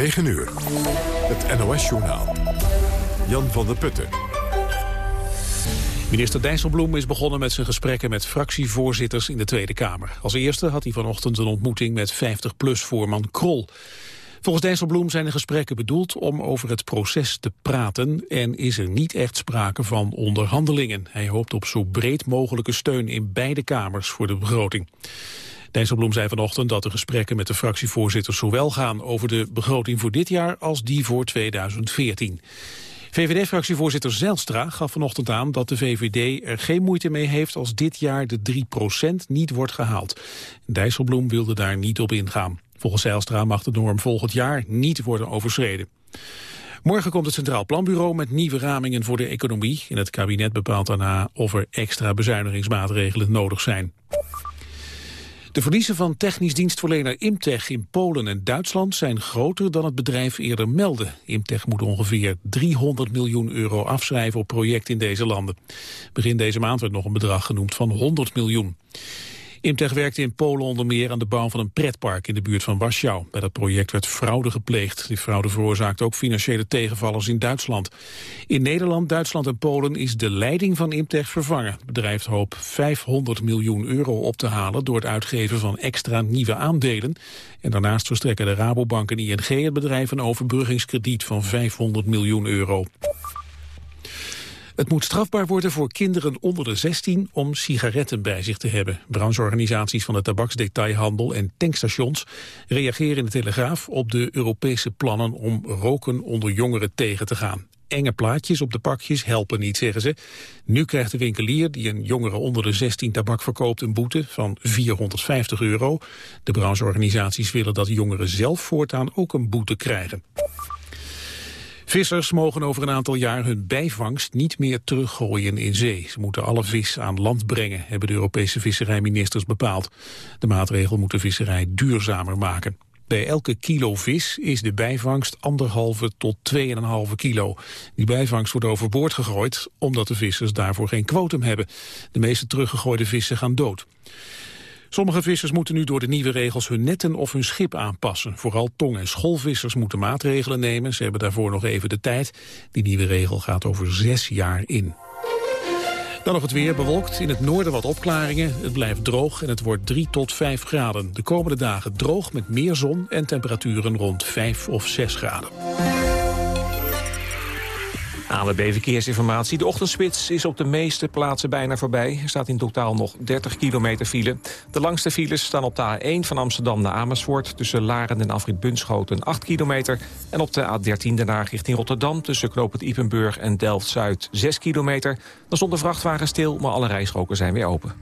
9 uur. Het NOS-journaal. Jan van der Putten. Minister Dijsselbloem is begonnen met zijn gesprekken met fractievoorzitters in de Tweede Kamer. Als eerste had hij vanochtend een ontmoeting met 50PLUS-voorman Krol. Volgens Dijsselbloem zijn de gesprekken bedoeld om over het proces te praten en is er niet echt sprake van onderhandelingen. Hij hoopt op zo breed mogelijke steun in beide kamers voor de begroting. Dijsselbloem zei vanochtend dat de gesprekken met de fractievoorzitters zowel gaan over de begroting voor dit jaar als die voor 2014. VVD-fractievoorzitter Zijlstra gaf vanochtend aan dat de VVD er geen moeite mee heeft als dit jaar de 3% niet wordt gehaald. Dijsselbloem wilde daar niet op ingaan. Volgens Zijlstra mag de norm volgend jaar niet worden overschreden. Morgen komt het Centraal Planbureau met nieuwe ramingen voor de economie. En het kabinet bepaalt daarna of er extra bezuinigingsmaatregelen nodig zijn. De verliezen van technisch dienstverlener Imtech in Polen en Duitsland zijn groter dan het bedrijf eerder meldde. Imtech moet ongeveer 300 miljoen euro afschrijven op projecten in deze landen. Begin deze maand werd nog een bedrag genoemd van 100 miljoen. Imtech werkte in Polen onder meer aan de bouw van een pretpark in de buurt van Warschau. Bij dat project werd fraude gepleegd. Die fraude veroorzaakte ook financiële tegenvallers in Duitsland. In Nederland, Duitsland en Polen is de leiding van Imtech vervangen. Het bedrijf hoopt 500 miljoen euro op te halen door het uitgeven van extra nieuwe aandelen. En daarnaast verstrekken de Rabobank en ING het bedrijf een overbruggingskrediet van 500 miljoen euro. Het moet strafbaar worden voor kinderen onder de 16 om sigaretten bij zich te hebben. Brancheorganisaties van de tabaksdetailhandel en tankstations reageren in de Telegraaf op de Europese plannen om roken onder jongeren tegen te gaan. Enge plaatjes op de pakjes helpen niet, zeggen ze. Nu krijgt de winkelier die een jongere onder de 16 tabak verkoopt een boete van 450 euro. De brancheorganisaties willen dat jongeren zelf voortaan ook een boete krijgen. Vissers mogen over een aantal jaar hun bijvangst niet meer teruggooien in zee. Ze moeten alle vis aan land brengen, hebben de Europese visserijministers bepaald. De maatregel moet de visserij duurzamer maken. Bij elke kilo vis is de bijvangst anderhalve tot 2,5 kilo. Die bijvangst wordt overboord gegooid omdat de vissers daarvoor geen kwotum hebben. De meeste teruggegooide vissen gaan dood. Sommige vissers moeten nu door de nieuwe regels hun netten of hun schip aanpassen. Vooral tong- en schoolvissers moeten maatregelen nemen. Ze hebben daarvoor nog even de tijd. Die nieuwe regel gaat over zes jaar in. Dan nog het weer bewolkt. In het noorden wat opklaringen. Het blijft droog en het wordt 3 tot 5 graden. De komende dagen droog met meer zon en temperaturen rond 5 of 6 graden. ANWB Verkeersinformatie. De ochtendspits is op de meeste plaatsen bijna voorbij. Er staat in totaal nog 30 kilometer file. De langste files staan op de A1 van Amsterdam naar Amersfoort... tussen Laren en Afrit Bunschoten 8 kilometer. En op de A13 daarna richting Rotterdam... tussen Knoopend Ipenburg en Delft-Zuid 6 kilometer. Dan stond de vrachtwagen stil, maar alle rijstroken zijn weer open.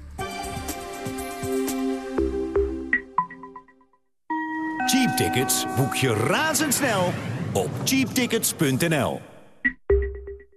Cheap tickets boek je razendsnel op cheaptickets.nl.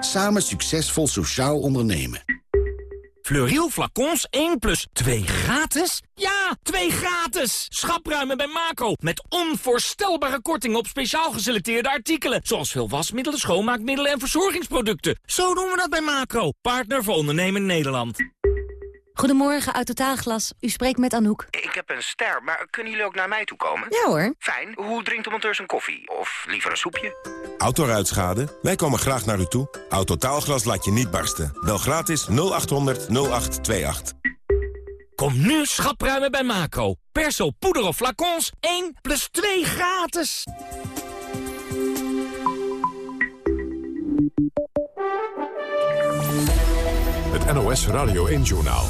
Samen succesvol sociaal ondernemen. Fleuriel flacons 1 plus 2 gratis? Ja, 2 gratis! Schapruimen bij Macro. Met onvoorstelbare kortingen op speciaal geselecteerde artikelen. Zoals veel wasmiddelen, schoonmaakmiddelen en verzorgingsproducten. Zo doen we dat bij Macro. Partner voor ondernemen Nederland. Goedemorgen, uit Totaalglas. U spreekt met Anouk. Ik heb een ster, maar kunnen jullie ook naar mij toe komen? Ja hoor. Fijn. Hoe drinkt de monteur zijn koffie? Of liever een soepje? Autoruitschade? Wij komen graag naar u toe. Autotaalglas laat je niet barsten. Bel gratis 0800 0828. Kom nu schapruimen bij Macro. Perso, poeder of flacons 1 plus 2 gratis. NOS Radio 1-journaal.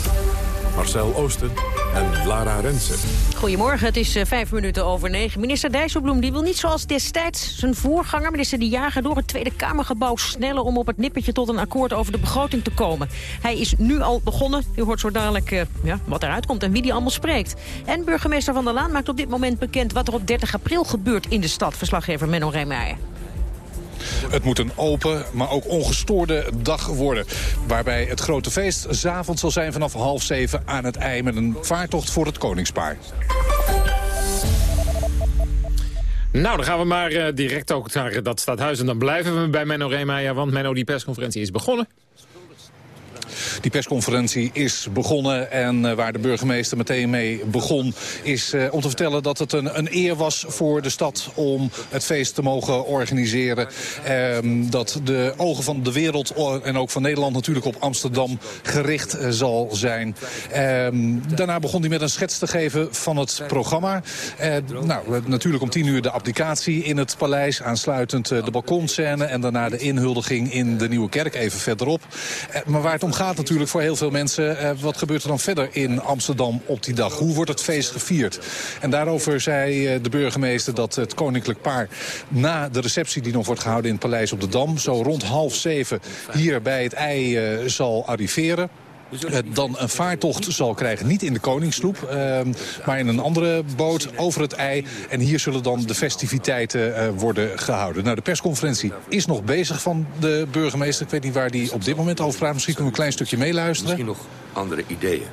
Marcel Oosten en Lara Rensen. Goedemorgen, het is uh, vijf minuten over negen. Minister Dijsselbloem die wil niet zoals destijds zijn voorganger... minister De Jager door het Tweede Kamergebouw snellen... om op het nippertje tot een akkoord over de begroting te komen. Hij is nu al begonnen. U hoort zo dadelijk uh, ja, wat eruit komt en wie die allemaal spreekt. En burgemeester Van der Laan maakt op dit moment bekend... wat er op 30 april gebeurt in de stad. Verslaggever Menno Rijmeijer. Het moet een open, maar ook ongestoorde dag worden. Waarbij het grote feest s'avonds zal zijn vanaf half zeven aan het ei... met een vaartocht voor het koningspaar. Nou, dan gaan we maar uh, direct ook naar dat stadhuis. En dan blijven we bij Menno Reemeijer, want Menno, die persconferentie is begonnen. Die persconferentie is begonnen en uh, waar de burgemeester meteen mee begon... is uh, om te vertellen dat het een, een, eer was voor de stad om het feest te mogen organiseren. Um, dat de ogen van de wereld en ook van Nederland natuurlijk op Amsterdam gericht uh, zal zijn. Um, daarna begon hij met een schets te geven van het programma. nou, natuurlijk om tien uur de applicatie in het paleis. Aansluitend de balkonscène en daarna de inhuldiging in de Nieuwe Kerk even verderop. maar waar het om gaat natuurlijk voor heel veel mensen... Uh, wat gebeurt er dan verder in Amsterdam op die dag? Hoe wordt het feest gevierd? En daarover zei uh, de burgemeester dat het koninklijk paar... na de receptie die nog wordt gehouden in het Paleis op de Dam... zo rond half zeven hier bij het ei uh, zal arriveren dan een vaartocht zal krijgen. Niet in de Koningssloep, uh, maar in een andere boot over het ei. En hier zullen dan de festiviteiten uh, worden gehouden. Nou, de persconferentie is nog bezig van de burgemeester. Ik weet niet waar die op dit moment over praat. Misschien kunnen we een klein stukje meeluisteren. Misschien nog andere ideeën.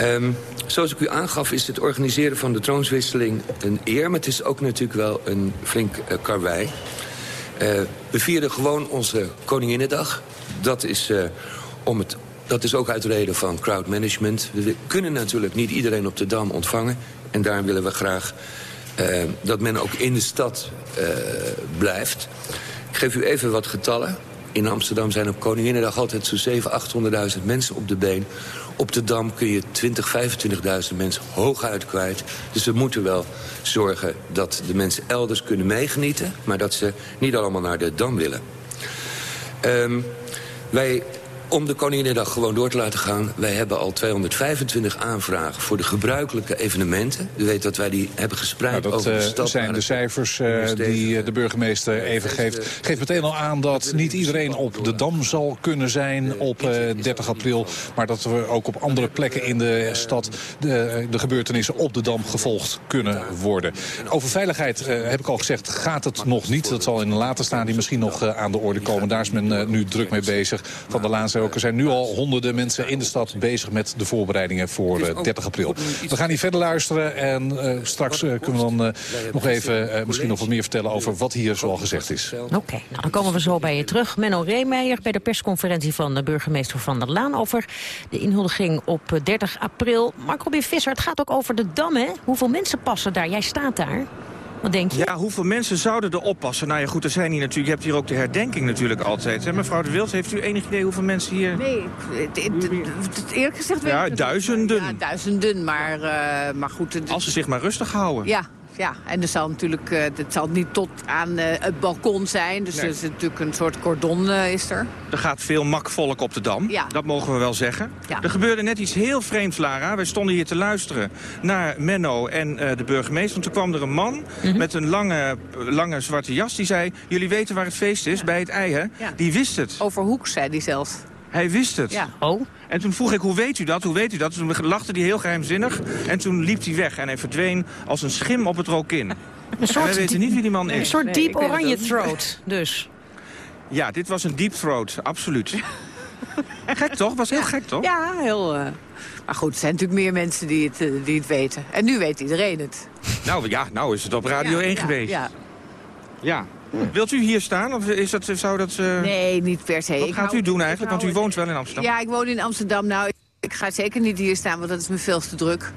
Um, zoals ik u aangaf is het organiseren van de troonswisseling een eer... maar het is ook natuurlijk wel een flink uh, karwei. We vieren gewoon onze Koninginnedag. Dat is om het dat is ook uit reden van crowdmanagement. We kunnen natuurlijk niet iedereen op de Dam ontvangen. En daarom willen we graag uh, dat men ook in de stad uh, blijft. Ik geef u even wat getallen. In Amsterdam zijn op Koninginnedag altijd zo'n 700.000, 800.000 mensen op de been. Op de Dam kun je 20, 25.000 mensen hooguit kwijt. Dus we moeten wel zorgen dat de mensen elders kunnen meegenieten... maar dat ze niet allemaal naar de Dam willen. Um, wij om de Koninginnedag gewoon door te laten gaan. Wij hebben al 225 aanvragen voor de gebruikelijke evenementen. U weet dat wij die hebben gespreid nou, dat, over de uh, stad. zijn de cijfers uh, die de burgemeester even geeft. Geeft meteen al aan dat niet iedereen op de Dam zal kunnen zijn op uh, 30 april. Maar dat we ook op andere plekken in de stad de, de gebeurtenissen op de Dam gevolgd kunnen worden. Over veiligheid heb ik al gezegd, gaat het nog niet. Dat zal in een later stadium misschien nog aan de orde komen. Daar is men nu druk mee bezig. Van der Laan ook. Er zijn nu al honderden mensen in de stad bezig met de voorbereidingen voor uh, 30 april. We gaan hier verder luisteren en uh, straks uh, kunnen we dan nog even misschien nog wat meer vertellen over wat hier zoal gezegd is. Oké, okay, nou, dan komen we zo bij je terug. Menno Reemeijer bij de persconferentie van de burgemeester Van der Laan over de inhuldiging op 30 april. Mark Robin Visser, het gaat ook over de Dam, hè? Hoeveel mensen passen daar? Jij staat daar. Wat denk je? Ja, hoeveel mensen zouden er oppassen? Nou ja, goed, er zijn hier natuurlijk... Je hebt hier ook de herdenking natuurlijk altijd. Hè? Mevrouw de Wild, heeft u enig idee hoeveel mensen hier... Nee, eerlijk gezegd weet ja, ik duizenden. Ja, duizenden, maar, uh, maar goed... Als ze zich maar rustig houden. Ja, ja, en er zal natuurlijk, uh, het zal niet tot aan uh, het balkon zijn. Dus nee. er is natuurlijk een soort cordon uh, is er. Er gaat veel makvolk op de Dam. Ja. Dat mogen we wel zeggen. Ja. Er gebeurde net iets heel vreemds, Lara. Wij stonden hier te luisteren naar Menno en de burgemeester. En toen kwam er een man mm -hmm. met een lange, lange zwarte jas. Die zei, jullie weten waar het feest is, bij het ei, hè? Die wist het. Over Hoek, zei hij zelfs. Hij wist het. Ja. Oh. En toen vroeg ik, hoe weet u dat? Hoe weet u dat? Toen lachte hij heel geheimzinnig. En toen liep hij weg en hij verdween als een schim op het rokin. Een soort en wij weten niet wie die man is. Een soort diep nee, oranje throat, dus. Ja, dit was een deep throat, absoluut. gek toch? Was heel gek toch? Ja, heel... Uh... Maar goed, er zijn natuurlijk meer mensen die het, uh, die het weten. En nu weet iedereen het. Nou ja, nou is het op Radio ja, 1 ja, geweest. Ja. ja. Wilt u hier staan? Of is dat, zou dat, uh... Nee, niet per se. Wat ik gaat hou, u doen eigenlijk? Want u woont wel in Amsterdam. Ja, ik woon in Amsterdam. Nou, ik ga zeker niet hier staan, want dat is me veel te druk.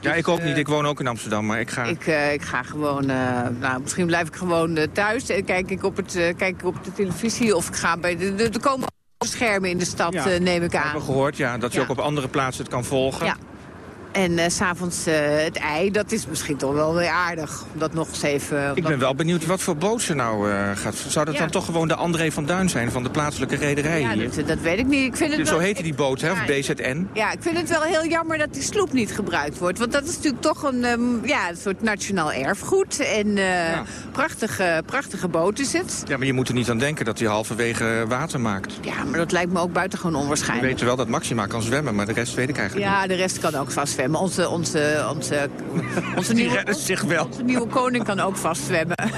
Ja, dus, ik ook uh, niet. Ik woon ook in Amsterdam, maar ik ga... Ik, uh, ik ga gewoon... Uh, nou, misschien blijf ik gewoon thuis en kijk ik, op het, kijk ik op de televisie... of ik ga bij de... de, de komen schermen in de stad, ja, neem ik aan. hebben we gehoord, ja. Dat je ja. ook op andere plaatsen het kan volgen. Ja. En uh, s'avonds uh, het ei, dat is misschien toch wel weer aardig. Om dat nog eens even... Ik ben wel benieuwd wat voor boot ze nou uh, gaat. Zou dat ja. dan toch gewoon de André van Duin zijn van de plaatselijke rederij ja, hier? Dat, dat weet ik niet. Ik vind het dus wel... Zo heette die boot, hè? Of BZN? Ja, ik vind het wel heel jammer dat die sloep niet gebruikt wordt. Want dat is natuurlijk toch een, um, ja, een soort nationaal erfgoed. En prachtige, prachtige boot is het. Ja, maar je moet er niet aan denken dat hij halverwege water maakt. Ja, maar dat lijkt me ook buitengewoon onwaarschijnlijk. We weten wel dat Maxima kan zwemmen, maar de rest weet ik eigenlijk niet. Ja, de rest kan ook vast zwemmen. Onze, onze, onze, onze, nieuwe, redden zich wel. onze nieuwe koning kan ook vast zwemmen.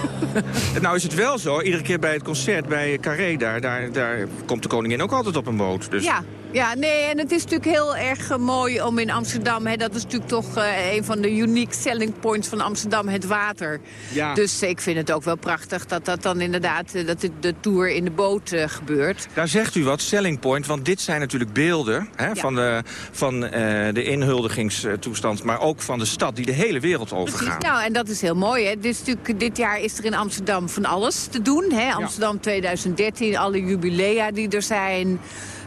Nou is het wel zo, iedere keer bij het concert bij Carré... daar, daar, daar komt de koningin ook altijd op een boot. Dus Ja, ja, nee, en het is natuurlijk heel erg eh, mooi om in Amsterdam... Hè, dat is natuurlijk toch eh, een van de unique selling points van Amsterdam, het water. Ja. Dus ik vind het ook wel prachtig dat dat dan inderdaad... eh, dat de, de tour in de boot gebeurt. Daar zegt u wat, selling point, want dit zijn natuurlijk beelden... Hè, van, de, van de inhuldigingstoestand, maar ook van de stad... die de hele wereld overgaan. Nou, en dat is heel mooi. Hè. Dit, is natuurlijk, dit jaar is er in Amsterdam van alles te doen. Hè. Amsterdam 2013, alle jubilea die er zijn.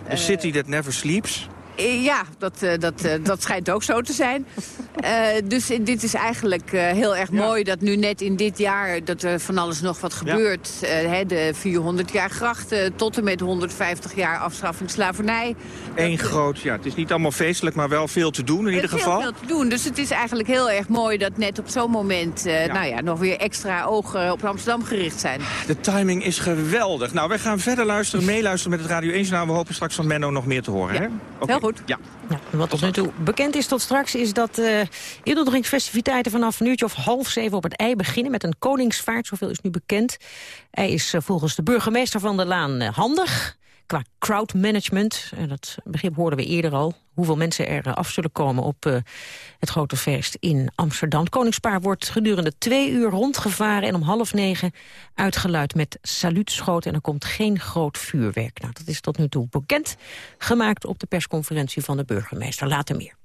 The city that never sleeps. Eh, Ja, dat, eh, dat, eh, dat schijnt ook zo te zijn. Eh, dus dit is eigenlijk eh, heel erg mooi dat nu net in dit jaar... dat er van alles nog wat gebeurt. Eh, hè, de 400 jaar grachten tot en met 150 jaar afschaffing slavernij. Eén groot, ja, het is niet allemaal feestelijk, maar wel veel te doen in ieder Er geval. heel veel te doen. Dus het is eigenlijk heel erg mooi dat net op zo'n moment... eh, Nou ja, nog weer extra ogen op Amsterdam gericht zijn. De timing is geweldig. Nou, wij gaan verder luisteren, meeluisteren met het Radio 1 Journaal. We hopen straks van Menno nog meer te horen, hè? Oké. Goed. Ja. Ja, wat tot nu toe bekend is tot straks is dat uh, inhuldigingsfestiviteiten vanaf een uurtje of half zeven op het ei beginnen met een koningsvaart. Zoveel is nu bekend. Hij is uh, volgens de burgemeester van de Laan uh, handig qua crowdmanagement. En dat begrip hoorden we eerder al. Hoeveel mensen er af zullen komen op uh, het grote feest in Amsterdam. Het koningspaar wordt gedurende twee uur rondgevaren... en om half negen uitgeluid met saluutschoten. En er komt geen groot vuurwerk. Nou, dat is tot nu toe bekend gemaakt op de persconferentie van de burgemeester. Later meer.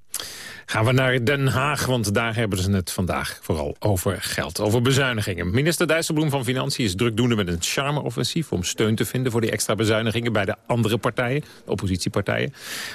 Gaan we naar Den Haag, want daar hebben ze het vandaag vooral over geld. Over bezuinigingen. Minister Dijsselbloem van Financiën is drukdoende met een charme-offensief... om steun te vinden voor die extra bezuinigingen bij de andere partijen, de oppositiepartijen.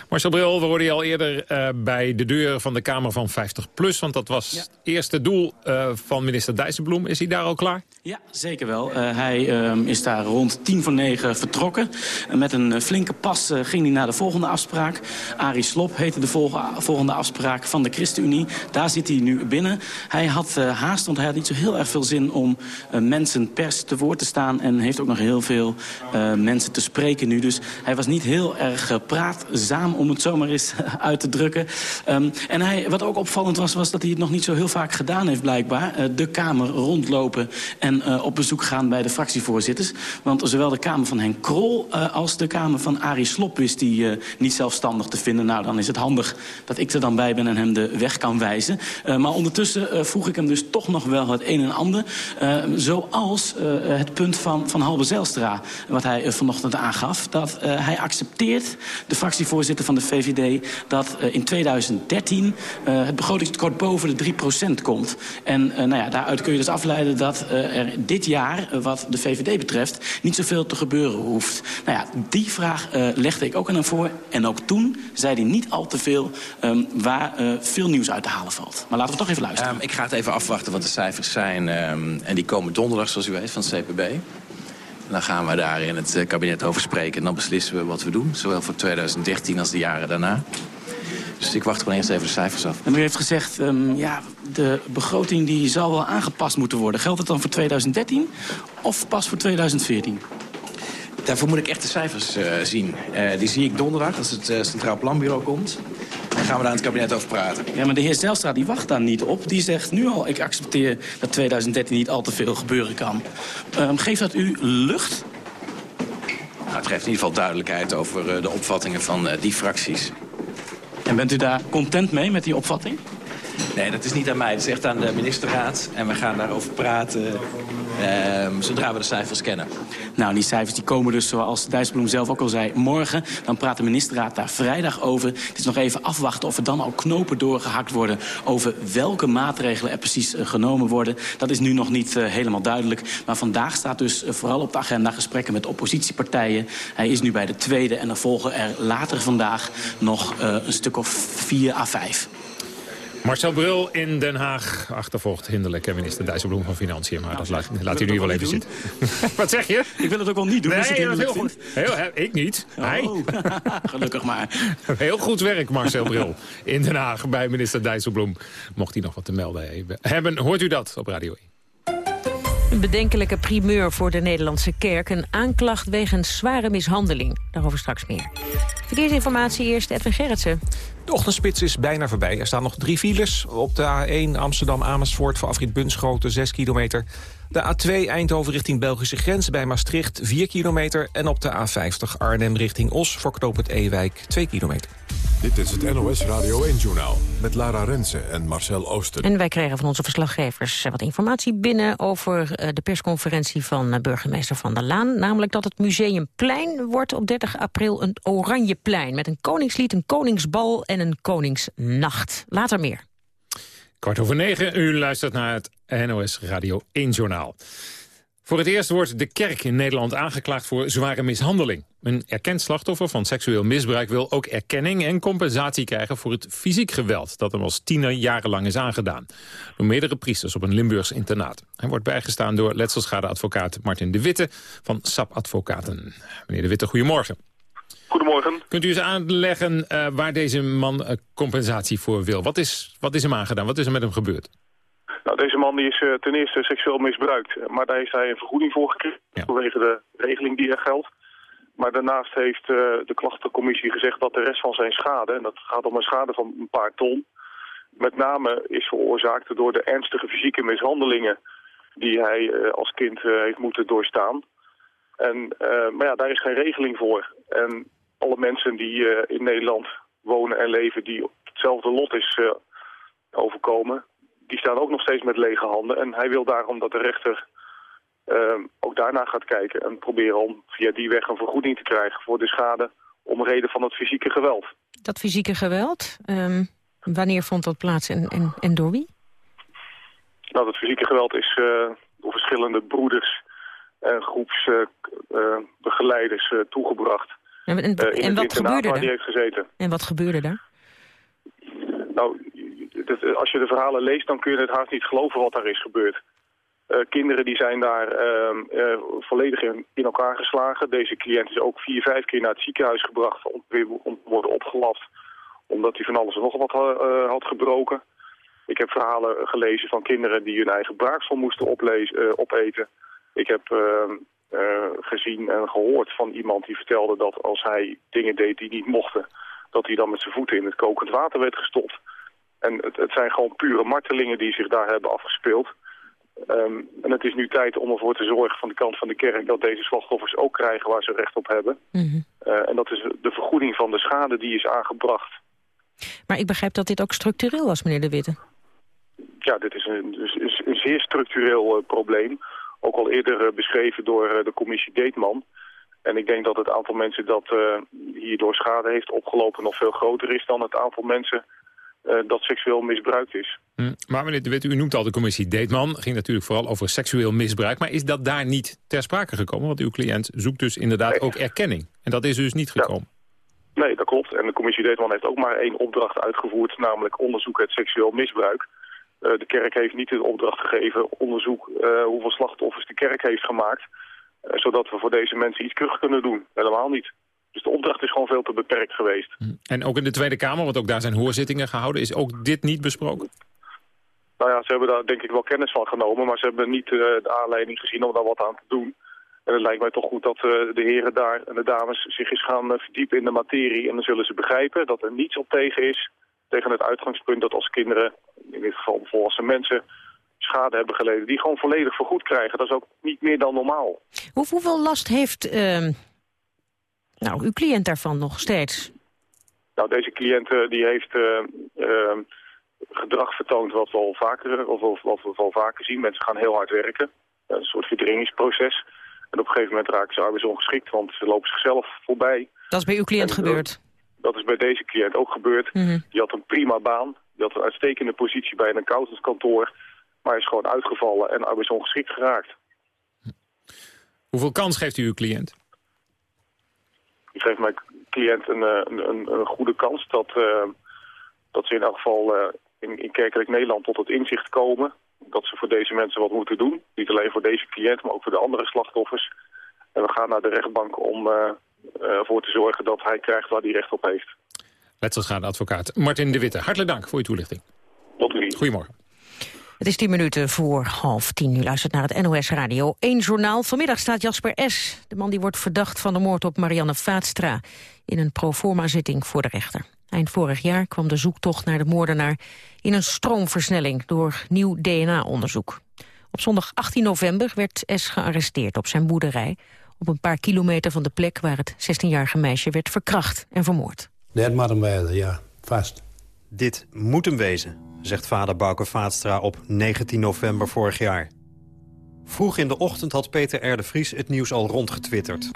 Marcel Bril, we hoorden je al eerder uh, bij de deur van de Kamer van 50PLUS... want dat was ja. het eerste doel uh, van minister Dijsselbloem. Is hij daar al klaar? Ja, zeker wel. Uh, hij is daar rond tien voor negen vertrokken. met een flinke pas ging hij naar de volgende afspraak. Arie Slop heette de volgende afspraak van de ChristenUnie. Daar zit hij nu binnen. Hij had uh, haast, want hij had niet zo heel erg veel zin om uh, mensen pers te woord te staan. En heeft ook nog heel veel uh, mensen te spreken nu. Dus hij was niet heel erg praatzaam, om het zomaar eens uit te drukken. Um, en hij, wat ook opvallend was, was dat hij het nog niet zo heel vaak gedaan heeft blijkbaar. de Kamer rondlopen en op bezoek gaan bij de fractievoorzitters. Want zowel de Kamer van Henk Krol als de Kamer van Arie Slop die niet zelfstandig te vinden. Nou, dan is het handig dat ik er dan bij ben en hem de weg kan wijzen. Uh, maar ondertussen uh, vroeg ik hem dus toch nog wel het een en ander. Uh, zoals het punt van, van Halbe Zijlstra, wat hij vanochtend aangaf. Dat hij accepteert, de fractievoorzitter van de VVD... dat in 2013 het begrotingstekort boven de 3% komt. En nou ja, daaruit kun je dus afleiden dat er dit jaar, wat de VVD betreft... niet zoveel te gebeuren hoeft. Nou ja, die vraag legde ik ook aan hem voor. En ook toen zei hij niet al te veel um, waar uh, veel nieuws uit te halen valt. Maar laten we toch even luisteren. Um, ik ga het even afwachten wat de cijfers zijn. Um, en die komen donderdag, zoals u weet, van het CPB. En dan gaan we daar in het uh, kabinet over spreken. En dan beslissen we wat we doen. Zowel voor 2013 als de jaren daarna. Dus ik wacht gewoon eerst even de cijfers af. En u heeft gezegd, um, ja, de begroting die zal wel aangepast moeten worden. Geldt het dan voor 2013 of pas voor 2014? Daarvoor moet ik echt de cijfers uh, zien. Uh, die zie ik donderdag, als het uh, Centraal Planbureau komt. Dan gaan we daar in het kabinet over praten. Ja, maar de heer Zijlstra die wacht daar niet op. Die zegt nu al, ik accepteer dat 2013 niet al te veel gebeuren kan. Um, geeft dat u lucht? Nou, het geeft in ieder geval duidelijkheid over uh, de opvattingen van uh, die fracties. En bent u daar content mee met die opvatting? Nee, dat is niet aan mij. Dat is echt aan de ministerraad. En we gaan daarover praten uh, zodra we de cijfers kennen. Nou, die cijfers die komen dus, zoals Dijsselbloem zelf ook al zei, morgen. Dan praat de ministerraad daar vrijdag over. Het is nog even afwachten of er dan al knopen doorgehakt worden... over welke maatregelen er precies uh, genomen worden. Dat is nu nog niet uh, helemaal duidelijk. Maar vandaag staat dus uh, vooral op de agenda gesprekken met oppositiepartijen. Hij is nu bij de tweede en dan volgen er later vandaag nog een stuk of vier à vijf. Marcel Brul in Den Haag achtervolgt hinderlijk minister Dijsselbloem van Financiën. Maar dat laat, laat u nu wel even zitten. Wat zeg je? Ik wil het ook wel niet doen nee, als ik heel goed. Heel, ik niet. Oh. Hij. Gelukkig maar. Heel goed werk, Marcel Bril. In Den Haag bij minister Dijsselbloem. Mocht hij nog wat te melden hebben, hoort u dat op Radio 1. Een bedenkelijke primeur voor de Nederlandse kerk. Een aanklacht wegens zware mishandeling. Daarover straks meer. Verkeersinformatie eerst, Edwin Gerritsen. De ochtendspits is bijna voorbij. Er staan nog drie files. Op de A1 Amsterdam-Amersfoort voor afrit Bunschoten 6 kilometer. De A2 Eindhoven richting Belgische grens bij Maastricht 4 kilometer. En op de A50 Arnhem richting Os voor knooppunt Ewijk 2 kilometer. Dit is het NOS Radio 1-journaal met Lara Rensen en Marcel Oosten. En wij kregen van onze verslaggevers wat informatie binnen... over eh, de persconferentie van eh, burgemeester Van der Laan. Namelijk dat het Museumplein wordt op 30 april een Oranjeplein... met een koningslied, een koningsbal en een koningsnacht. Later meer. Kwart over negen, u luistert naar het NOS Radio 1-journaal. Voor het eerst wordt de kerk in Nederland aangeklaagd voor zware mishandeling. Een erkend slachtoffer van seksueel misbruik wil ook erkenning en compensatie krijgen voor het fysiek geweld dat hem als tiener jarenlang is aangedaan. Door meerdere priesters op een Limburgs internaat. Hij wordt bijgestaan door letselschadeadvocaat Martin de Witte van SAP Advocaten. Meneer de Witte, goedemorgen. Goedemorgen. Kunt u eens aanleggen uh, waar deze man uh, compensatie voor wil? Wat is, wat is hem aangedaan? Wat is er met hem gebeurd? Nou, deze man die is uh, ten eerste seksueel misbruikt. Maar daar heeft hij een vergoeding voor gekregen ja. vanwege de regeling die er geldt. Maar daarnaast heeft de klachtencommissie gezegd dat de rest van zijn schade... en dat gaat om een schade van een paar ton... met name is veroorzaakt door de ernstige fysieke mishandelingen... die hij als kind heeft moeten doorstaan. En, maar ja, daar is geen regeling voor. En alle mensen die in Nederland wonen en leven die hetzelfde lot is overkomen, die staan ook nog steeds met lege handen. En hij wil daarom dat de rechter uh, ook daarna gaat kijken en proberen om via die weg een vergoeding te krijgen voor de schade om reden van het fysieke geweld. Dat fysieke geweld, um, wanneer vond dat plaats en, en, en door wie? Nou, dat fysieke geweld is door verschillende broeders en groepsbegeleiders toegebracht. En, en, in en wat gebeurde er? die heeft gezeten. En wat gebeurde daar? Nou, als je de verhalen leest, dan kun je het haast niet geloven wat daar is gebeurd. Uh, kinderen die zijn daar uh, uh, volledig in, elkaar geslagen. Deze cliënt is ook vier, vijf keer naar het ziekenhuis gebracht om, om te worden opgelapt. Omdat hij van alles en nog wat had gebroken. Ik heb verhalen gelezen van kinderen die hun eigen braaksel moesten oplezen, opeten. Ik heb uh, gezien en gehoord van iemand die vertelde dat als hij dingen deed die niet mochten, dat hij dan met zijn voeten in het kokend water werd gestopt. En het, het zijn gewoon pure martelingen die zich daar hebben afgespeeld. Um, en het is nu tijd om ervoor te zorgen van de kant van de kerk dat deze slachtoffers ook krijgen waar ze recht op hebben. Mm -hmm. uh, en dat is de vergoeding van de schade die is aangebracht. Maar ik begrijp dat dit ook structureel was, meneer De Witte. Ja, dit is een, een, een zeer structureel uh, probleem ook al eerder beschreven door de commissie Deetman. En ik denk dat het aantal mensen dat hierdoor schade heeft opgelopen nog veel groter is dan het aantal mensen dat seksueel misbruikt is. Hm. Maar meneer De Witte, u noemt al de commissie Deetman. ging natuurlijk vooral over seksueel misbruik. Maar is dat daar niet ter sprake gekomen? Want uw cliënt zoekt dus inderdaad nee. ook erkenning. En dat is dus niet gekomen. Ja. Nee, dat klopt. En de commissie Deetman heeft ook maar één opdracht uitgevoerd, namelijk onderzoek het seksueel misbruik. Uh, de kerk heeft niet de opdracht gegeven, onderzoek uh, hoeveel slachtoffers de kerk heeft gemaakt. Uh, zodat we voor deze mensen iets terug kunnen doen. Helemaal niet. Dus de opdracht is gewoon veel te beperkt geweest. En ook in de Tweede Kamer, want ook daar zijn hoorzittingen gehouden, is ook dit niet besproken? Nou ja, ze hebben daar denk ik wel kennis van genomen, maar ze hebben niet de aanleiding gezien om daar wat aan te doen. En het lijkt mij toch goed dat de heren daar en de dames zich eens gaan verdiepen in de materie. En dan zullen ze begrijpen dat er niets op tegen is tegen het uitgangspunt dat als kinderen, in dit geval volwassen mensen, schade hebben geleden, die gewoon volledig vergoed krijgen. Dat is ook niet meer dan normaal. Hoe, hoeveel last heeft uh, nou, uw cliënt daarvan nog steeds? Nou, deze cliënt uh, die heeft uh, uh, gedrag vertoond wat we al vaker, of, of wat we al vaker zien. Mensen gaan heel hard werken. een soort verdringingsproces. En op een gegeven moment raken ze arbeidsongeschikt, want ze lopen zichzelf voorbij. Dat is bij uw cliënt en, gebeurd? Dat is bij deze cliënt ook gebeurd. Mm -hmm. Die had een prima baan. Die had een uitstekende positie bij een accountantskantoor. Maar hij is gewoon uitgevallen en arbeidsongeschikt geraakt. Hoeveel kans geeft u uw cliënt? Ik geef mijn cliënt een, een, een, een goede kans dat, uh, dat ze in elk geval uh, in, in kerkelijk Nederland tot het inzicht komen. Dat ze voor deze mensen wat moeten doen. Niet alleen voor deze cliënt, maar ook voor de andere slachtoffers. En we gaan naar de rechtbank om... Ervoor te zorgen dat hij krijgt waar hij recht op heeft. Letselschadeadvocaat Martin de Witte, hartelijk dank voor uw toelichting. Tot ziens. Goedemorgen. Het is tien minuten voor half tien. U luistert naar het NOS Radio 1 journaal. Vanmiddag staat Jasper S., de man die wordt verdacht van de moord op Marianne Vaatstra... in een proforma-zitting voor de rechter. Eind vorig jaar kwam de zoektocht naar de moordenaar in een stroomversnelling door nieuw DNA-onderzoek. Op zondag 18 november werd S. gearresteerd op zijn boerderij... op een paar kilometer van de plek waar het 16-jarige meisje werd verkracht en vermoord. Dat moet hem wezen, ja, vast. Dit moet hem wezen, zegt vader Bouke Vaatstra op 19 november vorig jaar. Vroeg in de ochtend had Peter R. de Vries het nieuws al rondgetwitterd.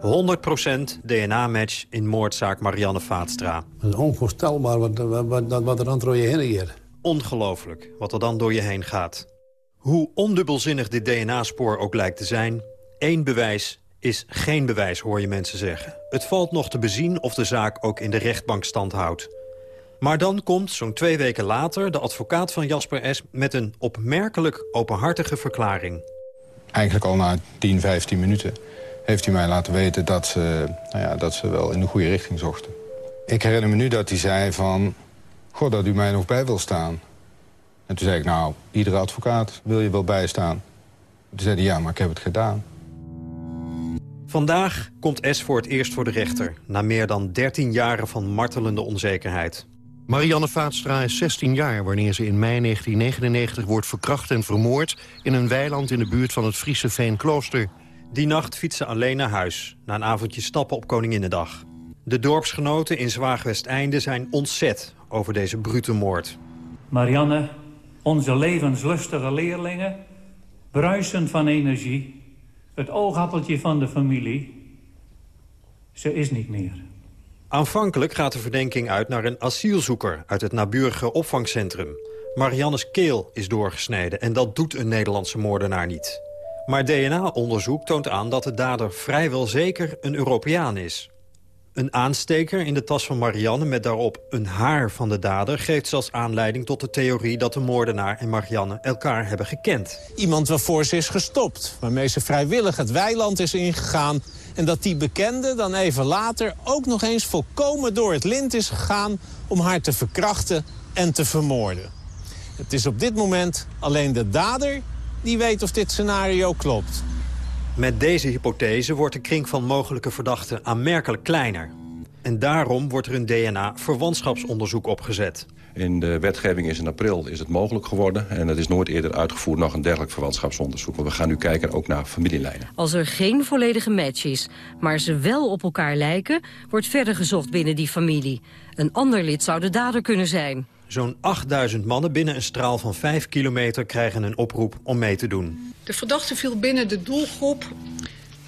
100% DNA-match in moordzaak Marianne Vaatstra. Het is onvoorstelbaar wat, wat, wat er dan door je heen gaat. Ongelooflijk wat er dan door je heen gaat. Hoe ondubbelzinnig dit DNA-spoor ook lijkt te zijn... één bewijs is geen bewijs, hoor je mensen zeggen. Het valt nog te bezien of de zaak ook in de rechtbank stand houdt. Maar dan komt, zo'n twee weken later, de advocaat van Jasper S. met een opmerkelijk openhartige verklaring. Eigenlijk al na 10, 15 minuten heeft hij mij laten weten dat ze, nou ja, dat ze wel in de goede richting zochten. Ik herinner me nu dat hij zei van... God, dat u mij nog bij wil staan. En toen zei ik, nou, iedere advocaat wil je wel bijstaan. Toen zei hij, ja, maar ik heb het gedaan. Vandaag komt S voor het eerst voor de rechter... na meer dan 13 jaren van martelende onzekerheid. Marianne Vaatstra is 16 jaar wanneer ze in mei 1999 wordt verkracht en vermoord... in een weiland in de buurt van het Friese Veenklooster. Die nacht fietst ze alleen naar huis, na een avondje stappen op Koninginnedag. De dorpsgenoten in Zwaagwesteinde zijn ontzet over deze brute moord. Marianne, onze levenslustige leerlingen, bruisend van energie... het oogappeltje van de familie, ze is niet meer. Aanvankelijk gaat de verdenking uit naar een asielzoeker... uit het naburige opvangcentrum. Mariannes keel is doorgesneden en dat doet een Nederlandse moordenaar niet. Maar DNA-onderzoek toont aan dat de dader vrijwel zeker een Europeaan is. Een aansteker in de tas van Marianne met daarop een haar van de dader... geeft zelfs aanleiding tot de theorie dat de moordenaar en Marianne elkaar hebben gekend. Iemand waarvoor ze is gestopt, waarmee ze vrijwillig het weiland is ingegaan... en dat die bekende dan even later ook nog eens volkomen door het lint is gegaan... om haar te verkrachten en te vermoorden. Het is op dit moment alleen de dader die weet of dit scenario klopt. Met deze hypothese wordt de kring van mogelijke verdachten aanmerkelijk kleiner. En daarom wordt er een DNA-verwantschapsonderzoek opgezet. In de wetgeving is in april is het mogelijk geworden... en het is nooit eerder uitgevoerd nog een dergelijk verwantschapsonderzoek. Want we gaan nu kijken ook naar familielijnen. Als er geen volledige match is, maar ze wel op elkaar lijken... wordt verder gezocht binnen die familie. Een ander lid zou de dader kunnen zijn. Zo'n 8000 mannen binnen een straal van 5 kilometer krijgen een oproep om mee te doen. De verdachte viel binnen de doelgroep.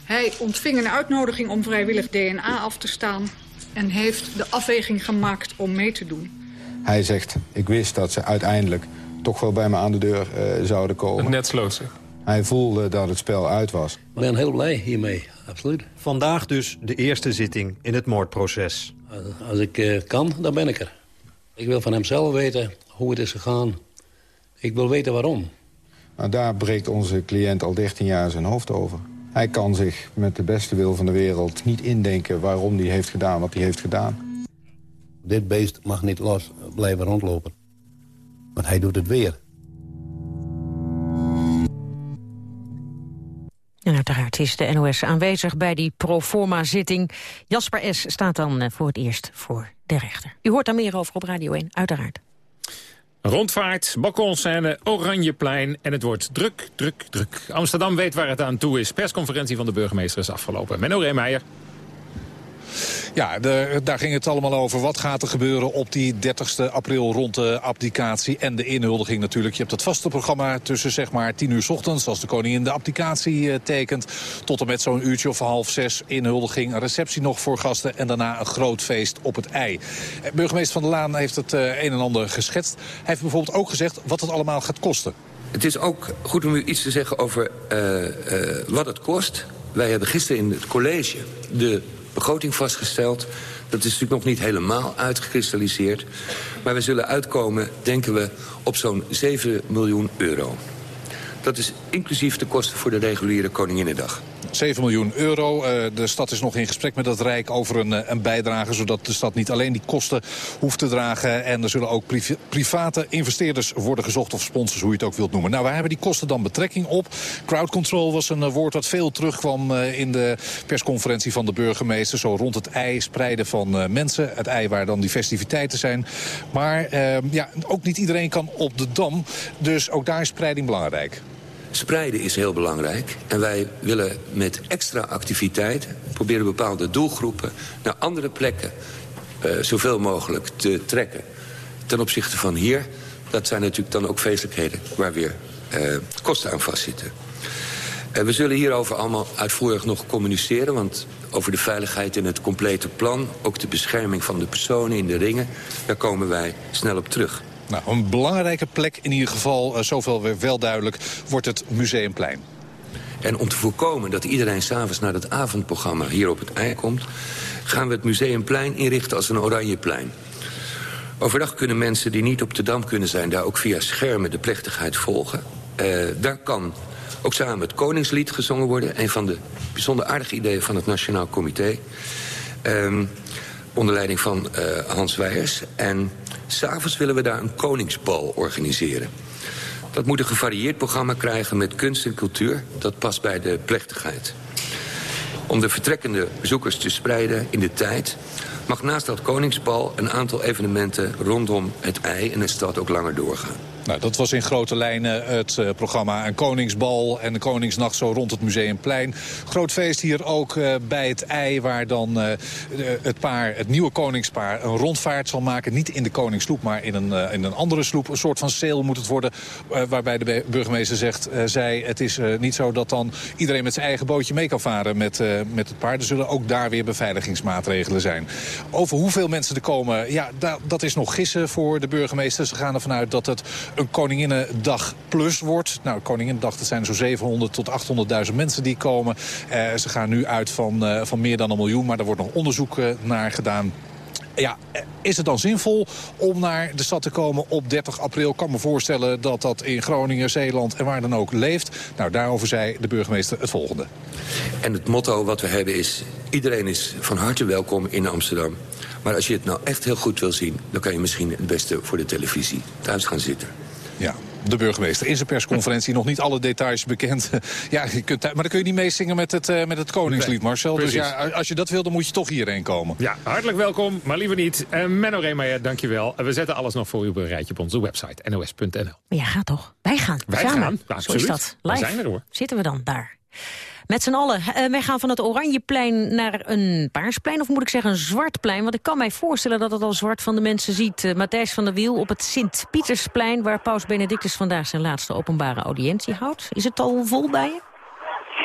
Hij ontving een uitnodiging om vrijwillig DNA af te staan... en heeft de afweging gemaakt om mee te doen. Hij zegt, ik wist dat ze uiteindelijk toch wel bij me aan de deur uh, zouden komen. net sloot zich. Hij voelde dat het spel uit was. Ik ben heel blij hiermee, absoluut. Vandaag dus de eerste zitting in het moordproces. Als ik uh, kan, dan ben ik er. Ik wil van hem zelf weten hoe het is gegaan. Ik wil weten waarom. Nou, daar breekt onze cliënt al 13 jaar zijn hoofd over. Hij kan zich met de beste wil van de wereld niet indenken... waarom hij heeft gedaan wat hij heeft gedaan. Dit beest mag niet los blijven rondlopen. Want hij doet het weer. En uiteraard is de NOS aanwezig bij die proforma-zitting. Jasper S. staat dan eh, voor het eerst voor de rechter. U hoort daar meer over op Radio 1, uiteraard. Rondvaart, balkonscène, Oranjeplein en het wordt druk, druk, druk. Amsterdam weet waar het aan toe is. Persconferentie van de burgemeester is afgelopen. Menno Reemeijer. Ja, de, daar ging het allemaal over. Wat gaat er gebeuren op die 30 april rond de abdicatie en de inhuldiging natuurlijk. Je hebt het vaste programma tussen zeg maar 10 uur s ochtends... als de koningin de abdicatie uh, tekent... tot en met zo'n uurtje of half zes inhuldiging, een receptie nog voor gasten... en daarna een groot feest op het ei. Eh, burgemeester Van der Laan heeft het uh, een en ander geschetst. Hij heeft bijvoorbeeld ook gezegd wat het allemaal gaat kosten. Het is ook goed om u iets te zeggen over wat het kost. Wij hebben gisteren in het college de begroting vastgesteld. Dat is natuurlijk nog niet helemaal uitgekristalliseerd. Maar we zullen uitkomen, denken we, op zo'n 7 miljoen euro. Dat is inclusief de kosten voor de reguliere Koninginnedag. 7 miljoen euro. Eh, de stad is nog in gesprek met het Rijk over een, eh, een bijdrage... zodat de stad niet alleen die kosten hoeft te dragen. En er zullen ook private investeerders worden gezocht... of sponsors, hoe je het ook wilt noemen. Nou, waar hebben die kosten dan betrekking op? Crowd control was een woord dat veel terugkwam in de persconferentie van de burgemeester. Zo rond het ei spreiden van mensen. Het ei waar dan die festiviteiten zijn. Maar ehm, ja, ook niet iedereen kan op de Dam. Dus ook daar is spreiding belangrijk. Spreiden is heel belangrijk. En wij willen met extra activiteiten proberen bepaalde doelgroepen naar andere plekken uh, zoveel mogelijk te trekken. Ten opzichte van hier, dat zijn natuurlijk dan ook feestelijkheden waar weer uh, kosten aan vastzitten. Uh, we zullen hierover allemaal uitvoerig nog communiceren... want over de veiligheid in het complete plan... ook de bescherming van de personen in de ringen... daar komen wij snel op terug. Nou, een belangrijke plek in ieder geval, uh, zoveel weer wel duidelijk, wordt het Museumplein. En om te voorkomen dat iedereen s'avonds naar het avondprogramma hier op het ei komt... gaan we het Museumplein inrichten als een oranjeplein. Overdag kunnen mensen die niet op de Dam kunnen zijn... daar ook via schermen de plechtigheid volgen. Uh, daar kan ook samen het Koningslied gezongen worden. Een van de bijzonder aardige ideeën van het Nationaal Comité. Um, onder leiding van uh, Hans Weijers. En S'avonds willen we daar een koningsbal organiseren. Dat moet een gevarieerd programma krijgen met kunst en cultuur. Dat past bij de plechtigheid. Om de vertrekkende bezoekers te spreiden in de tijd... mag naast dat koningsbal een aantal evenementen rondom het ei en de stad ook langer doorgaan. Nou, dat was in grote lijnen het uh, programma Een Koningsbal en de Koningsnacht zo rond het Museumplein. Groot feest hier ook uh, bij het ei waar dan uh, het, paar, het nieuwe koningspaar een rondvaart zal maken. Niet in de koningssloep, maar in een, in een andere sloep. Een soort van sail moet het worden waarbij de burgemeester zegt... zij, het is niet zo dat dan iedereen met zijn eigen bootje mee kan varen met, met het paard. Er zullen ook daar weer beveiligingsmaatregelen zijn. Over hoeveel mensen er komen, ja, dat is nog gissen voor de burgemeester. Ze gaan ervan uit dat het een Koninginnedag plus wordt. Nou, Koninginnedag, dat zijn zo'n 700 tot 800.000 mensen die komen. Uh, ze gaan nu uit van, uh, van meer dan een miljoen, maar er wordt nog onderzoek uh, naar gedaan. Ja, is het dan zinvol om naar de stad te komen op 30 april? Ik kan me voorstellen dat dat in Groningen, Zeeland en waar dan ook leeft. Nou, daarover zei de burgemeester het volgende. En het motto wat we hebben is... iedereen is van harte welkom in Amsterdam. Maar als je het nou echt heel goed wil zien... dan kan je misschien het beste voor de televisie thuis gaan zitten. Ja, de burgemeester. In zijn persconferentie nog niet alle details bekend. ja, je kunt, maar dan kun je niet meezingen met het, uh, met het Koningslied, Marcel. Dus ja, als je dat wil, dan moet je toch hierheen komen. Ja, hartelijk welkom, maar liever niet. Uh, Menno Reemeyer, dankjewel. We zetten alles nog voor u op een rijtje op onze website, nos.nl. Ja, gaat toch? Wij gaan. Wij samen. gaan, absoluut. Zo is dat. Live. We zijn er hoor. Zitten we dan daar. Met z'n allen. Uh, wij gaan van het Oranjeplein naar een Paarsplein, of moet ik zeggen een Zwartplein. Want ik kan mij voorstellen dat het al zwart van de mensen ziet. Uh, Matthijs van der Wiel op het Sint-Pietersplein... waar paus Benedictus vandaag zijn laatste openbare audiëntie houdt. Is het al vol bij je?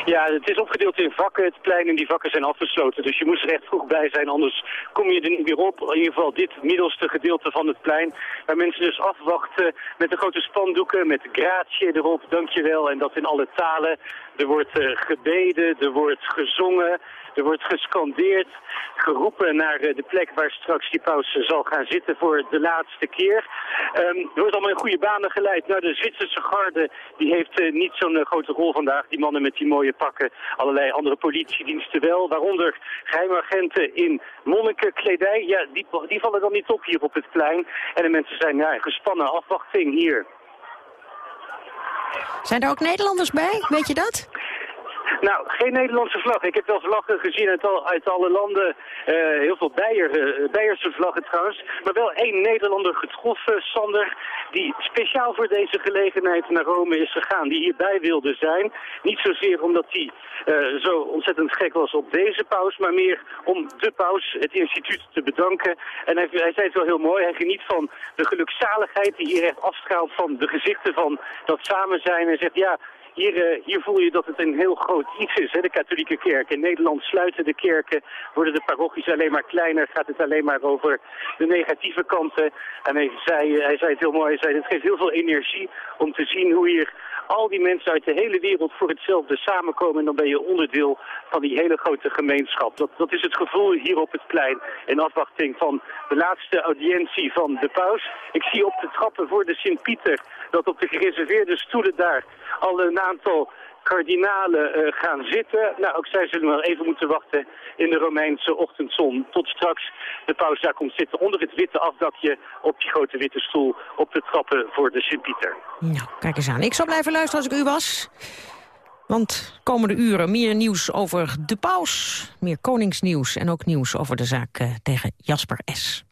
Ja, het is opgedeeld in vakken. Het plein en die vakken zijn afgesloten. Dus je moest er echt vroeg bij zijn, anders kom je er niet meer op. In ieder geval dit middelste gedeelte van het plein. Waar mensen dus afwachten met de grote spandoeken, met gratie erop, dankjewel. En dat in alle talen. Er wordt uh, gebeden, er wordt gezongen. Er wordt gescandeerd, geroepen naar eh, de plek waar straks die paus zal gaan zitten voor de laatste keer. Um, er wordt allemaal in goede banen geleid. Nou, de Zwitserse garde die heeft uh, niet zo'n grote rol vandaag. Die mannen met die mooie pakken, allerlei andere politiediensten wel. Waaronder geheimagenten in monnikenkledij. Ja, die, die vallen dan niet op hier op het plein. En de mensen zijn ja, gespannen afwachting hier. Zijn er ook Nederlanders bij? Weet je dat? Nou, geen Nederlandse vlag. Ik heb wel vlaggen gezien uit, al, uit alle landen. Uh, heel veel Beier, uh, Beierse vlaggen trouwens. Maar wel één Nederlander getroffen, Sander, die speciaal voor deze gelegenheid naar Rome is gegaan. Die hierbij wilde zijn. Niet zozeer omdat hij uh, zo ontzettend gek was op deze paus, maar meer om de paus, het instituut, te bedanken. En hij, hij zei het wel heel mooi. Hij geniet van de gelukzaligheid die hier echt afstraalt van de gezichten van dat samen zijn. En zegt, ja, hier, uh, hier voel je dat het een heel groot iets is, hè, de katholieke kerk. In Nederland sluiten de kerken, worden de parochies alleen maar kleiner, gaat het alleen maar over de negatieve kanten. En hij zei, hij zei het heel mooi, hij zei, het geeft heel veel energie om te zien hoe hier al die mensen uit de hele wereld voor hetzelfde samenkomen. En dan ben je onderdeel van die hele grote gemeenschap. Dat, dat is het gevoel hier op het plein. In afwachting van de laatste audiëntie van de paus. Ik zie op de trappen voor de Sint-Pieter dat op de gereserveerde stoelen daar al een aantal kardinalen eh, gaan zitten. Nou, ook zij zullen nog even moeten wachten in de Romeinse ochtendzon. Tot straks de paus daar komt zitten onder het witte afdakje op die grote witte stoel op de trappen voor de Sint-Pieter. Nou, kijk eens aan. Ik zal blijven luisteren als ik u was. Want komende uren meer nieuws over de paus, meer koningsnieuws... en ook nieuws over de zaak uh, tegen Jasper S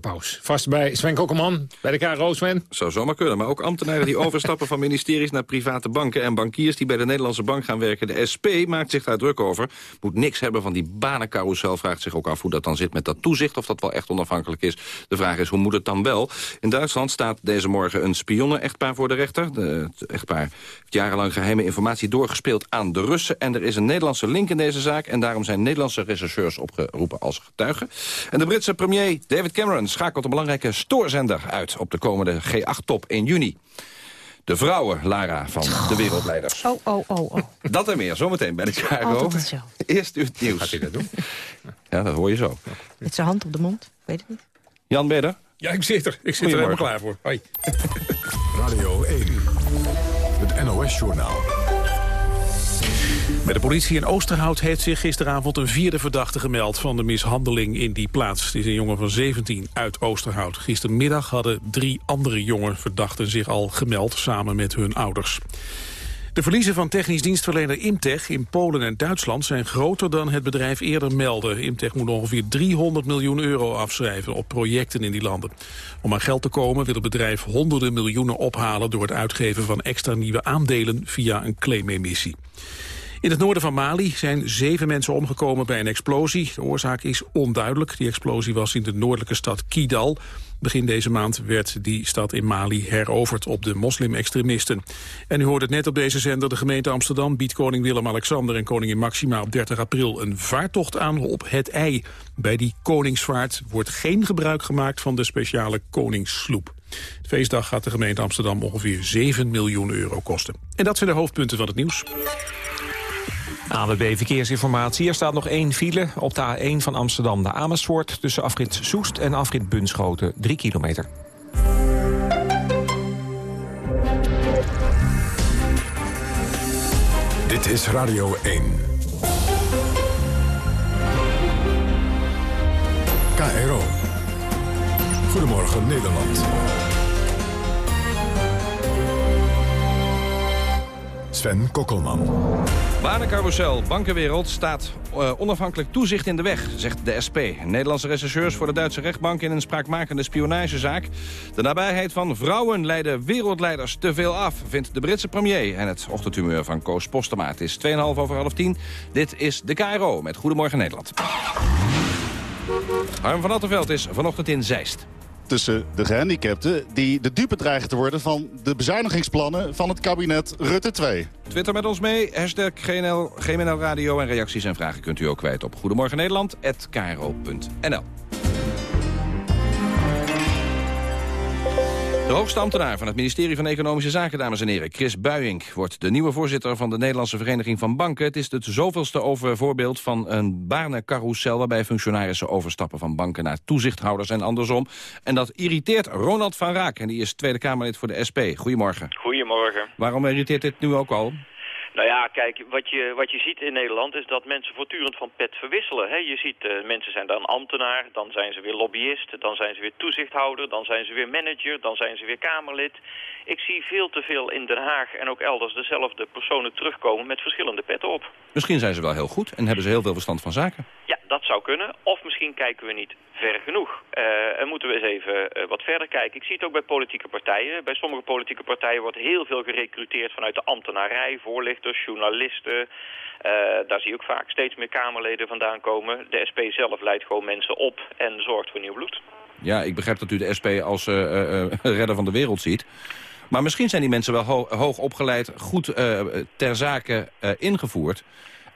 de paus. Vast bij Sven Kokkelman, bij de KRO, Sven. Zou zomaar kunnen, maar ook ambtenaren die overstappen van ministeries naar private banken... en bankiers die bij de Nederlandse bank gaan werken. De SP maakt zich daar druk over. Moet niks hebben van die banencarousel. Vraagt zich ook af hoe dat dan zit met dat toezicht, of dat wel echt onafhankelijk is. De vraag is, hoe moet het dan wel? In Duitsland staat deze morgen een spionnen-echtpaar voor de rechter. De, het echtpaar heeft jarenlang geheime informatie doorgespeeld aan de Russen. En er is een Nederlandse link in deze zaak... en daarom zijn Nederlandse rechercheurs opgeroepen als getuigen. En de Britse premier David Cameron schakelt een belangrijke stoorzender uit... op de komende G8-top in juni. De vrouwen, Lara, van de wereldleiders. Oh, oh, oh, oh. Dat en meer, zometeen bij de KRO. Eerst uw nieuws. Gaat hij dat doen? Ja, dat hoor je zo. Met zijn hand op de mond, weet het niet. Jan Bedder? Ja, ik zit er. Ik zit er helemaal klaar voor. Hoi. Radio 1, het NOS-journaal. Bij de politie in Oosterhout heeft zich gisteravond een vierde verdachte gemeld van de mishandeling in die plaats. Het is een jongen van 17 uit Oosterhout. Gistermiddag hadden drie andere jonge verdachten zich al gemeld samen met hun ouders. De verliezen van technisch dienstverlener Imtech in Polen en Duitsland zijn groter dan het bedrijf eerder meldde. Imtech moet ongeveer 300 miljoen euro afschrijven op projecten in die landen. Om aan geld te komen wil het bedrijf honderden miljoenen ophalen door het uitgeven van extra nieuwe aandelen via een claimemissie. In het noorden van Mali zijn zeven mensen omgekomen bij een explosie. De oorzaak is onduidelijk. Die explosie was in de noordelijke stad Kidal. Begin deze maand werd die stad in Mali heroverd op de moslim-extremisten. En u hoort het net op deze zender. De gemeente Amsterdam biedt koning Willem-Alexander en koningin Maxima op 30 april een vaartocht aan op het ei. Bij die koningsvaart wordt geen gebruik gemaakt van de speciale koningssloep. Feestdag gaat de gemeente Amsterdam ongeveer 7 miljoen euro kosten. En dat zijn de hoofdpunten van het nieuws. ANWB Verkeersinformatie. Er staat nog één file op de A1 van Amsterdam naar Amersfoort... tussen afrit Soest en afrit Bunschoten, 3 kilometer. Dit is Radio 1. KRO. Goedemorgen Nederland. Sven Kokkelman. Banencarousel, bankenwereld staat uh, onafhankelijk toezicht in de weg, zegt de SP. Nederlandse rechercheurs voor de Duitse rechtbank in een spraakmakende spionagezaak. De nabijheid van vrouwen leiden wereldleiders te veel af, vindt de Britse premier. En het ochtendhumeur van Koos Postema. Het is 2,5 over half 10. Dit is de KRO met Goedemorgen Nederland. Harm van Attenveld is vanochtend in Zeist tussen de gehandicapten... die de dupe dreigen te worden van de bezuinigingsplannen van het kabinet Rutte 2. Twitter met ons mee, hashtag GNL, GMNL Radio en reacties en vragen kunt u ook kwijt op Goedemorgen Nederland@kro.nl. De hoogste ambtenaar van het ministerie van Economische Zaken, dames en heren, Chris Buijink, wordt de nieuwe voorzitter van de Nederlandse Vereniging van Banken. Het is het zoveelste over voorbeeld van een banencarousel waarbij functionarissen overstappen van banken naar toezichthouders en andersom. En dat irriteert Ronald van Raak en die is Tweede Kamerlid voor de SP. Goedemorgen. Goedemorgen. Waarom irriteert dit nu ook al? Nou ja, kijk, wat je, wat je ziet in Nederland is dat mensen voortdurend van pet verwisselen. Hè? Je ziet, uh, mensen zijn dan ambtenaar, dan zijn ze weer lobbyist, dan zijn ze weer toezichthouder, dan zijn ze weer manager, dan zijn ze weer Kamerlid. Ik zie veel te veel in Den Haag en ook elders dezelfde personen terugkomen met verschillende petten op. Misschien zijn ze wel heel goed en hebben ze heel veel verstand van zaken. Ja, dat zou kunnen. Of misschien kijken we niet ver genoeg. Uh, en moeten we eens even uh, wat verder kijken. Ik zie het ook bij politieke partijen. Bij sommige politieke partijen wordt heel veel gerecruiteerd vanuit de ambtenarij, voorlichters, journalisten. Uh, daar zie je ook vaak steeds meer Kamerleden vandaan komen. De SP zelf leidt gewoon mensen op en zorgt voor nieuw bloed. Ja, ik begrijp dat u de SP als redder van de wereld ziet. Maar misschien zijn die mensen wel ho hoog opgeleid, goed ter zake ingevoerd...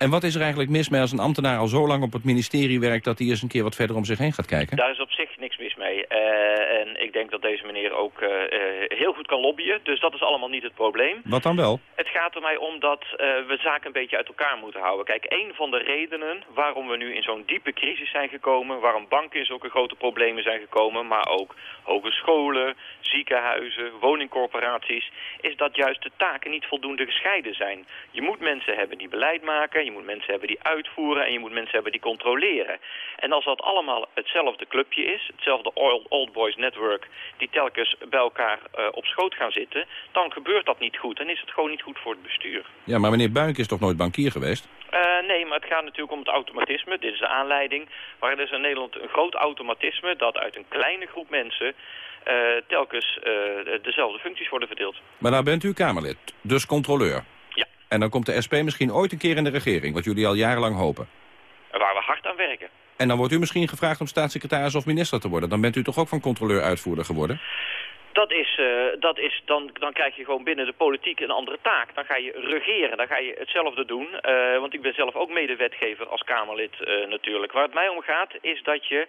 En wat is er eigenlijk mis mee als een ambtenaar al zo lang op het ministerie werkt... dat hij eens een keer wat verder om zich heen gaat kijken? Daar is op zich niks mis mee. Eh, en ik denk dat deze meneer ook eh, eh, heel goed kan lobbyen. Dus dat is allemaal niet het probleem. Wat dan wel? Het gaat er mij om dat we zaken een beetje uit elkaar moeten houden. Kijk, een van de redenen waarom we nu in zo'n diepe crisis zijn gekomen... waarom banken in zulke grote problemen zijn gekomen... maar ook hogescholen, ziekenhuizen, woningcorporaties... is dat juist de taken niet voldoende gescheiden zijn. Je moet mensen hebben die beleid maken... je moet mensen hebben die uitvoeren... en je moet mensen hebben die controleren. En als dat allemaal hetzelfde clubje is... hetzelfde Old, Boys Network... die telkens bij elkaar eh, op schoot gaan zitten... dan gebeurt dat niet goed. En is het gewoon niet goed voor het bestuur. Ja, maar meneer Buink is toch nooit bankier geweest? Uh, nee, maar het gaat natuurlijk om het automatisme. Dit is de aanleiding. Maar er is in Nederland een groot automatisme dat uit een kleine groep mensen uh, telkens dezelfde functies worden verdeeld. Maar nou bent u Kamerlid, dus controleur. En dan komt de SP misschien ooit een keer in de regering, wat jullie al jarenlang hopen. Waar we hard aan werken. En dan wordt u misschien gevraagd om staatssecretaris of minister te worden. Dan bent u toch ook van controleur-uitvoerder geworden? Dat is, uh, dat is dan, dan krijg je gewoon binnen de politiek een andere taak. Dan ga je regeren, dan ga je hetzelfde doen. Uh, want ik ben zelf ook medewetgever als Kamerlid uh, natuurlijk. Waar het mij om gaat is dat je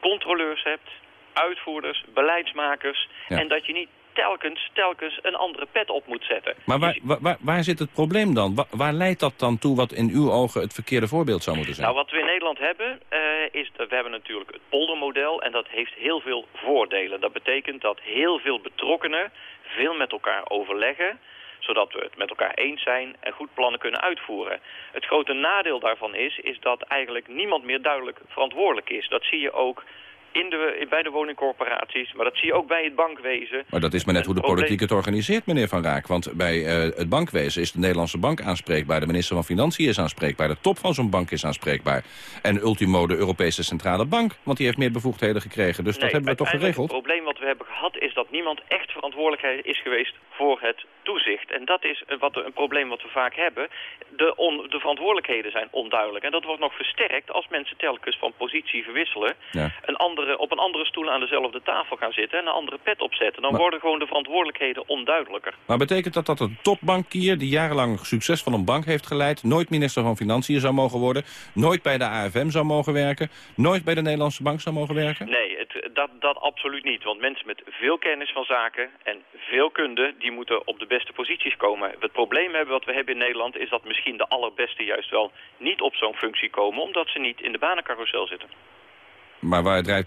controleurs hebt, uitvoerders, beleidsmakers... Ja. en dat je niet telkens, telkens een andere pet op moet zetten. Maar waar, waar, waar zit het probleem dan? Waar, waar, leidt dat dan toe wat in uw ogen het verkeerde voorbeeld zou moeten zijn? Nou, wat we in Nederland hebben, uh, is dat we hebben natuurlijk het poldermodel en dat heeft heel veel voordelen. Dat betekent dat heel veel betrokkenen veel met elkaar overleggen zodat we het met elkaar eens zijn en goed plannen kunnen uitvoeren. Het grote nadeel daarvan is, is dat eigenlijk niemand meer duidelijk verantwoordelijk is. Dat zie je ook in de, bij de woningcorporaties, maar dat zie je ook bij het bankwezen. Maar dat is maar net hoe de politiek het organiseert, meneer Van Raak. Want bij uh, het bankwezen is de Nederlandse bank aanspreekbaar... de minister van Financiën is aanspreekbaar, de top van zo'n bank is aanspreekbaar. En ultimo de Europese Centrale Bank, want die heeft meer bevoegdheden gekregen. Dus nee, dat hebben we toch geregeld? Het probleem wat we hebben gehad is dat niemand echt verantwoordelijkheid is geweest voor het toezicht. En dat is wat, een probleem wat we vaak hebben. De, on, de verantwoordelijkheden zijn onduidelijk. En dat wordt nog versterkt als mensen telkens van positie verwisselen... Ja. Een andere, op een andere stoel aan dezelfde tafel gaan zitten... en een andere pet opzetten. Dan Maar- worden gewoon de verantwoordelijkheden onduidelijker. Maar betekent dat dat een topbankier die jarenlang succesvol een bank heeft geleid... nooit minister van Financiën zou mogen worden... nooit bij de AFM zou mogen werken... nooit bij de Nederlandse bank zou mogen werken? Nee, het, dat, dat absoluut niet. Want mensen met veel kennis van zaken en veel kunde... die moeten op de beste posities komen. Het probleem hebben wat we hebben in Nederland... is dat misschien de allerbeste juist wel niet op zo'n functie komen... omdat ze niet in de banencarousel zitten. Maar waar, eh,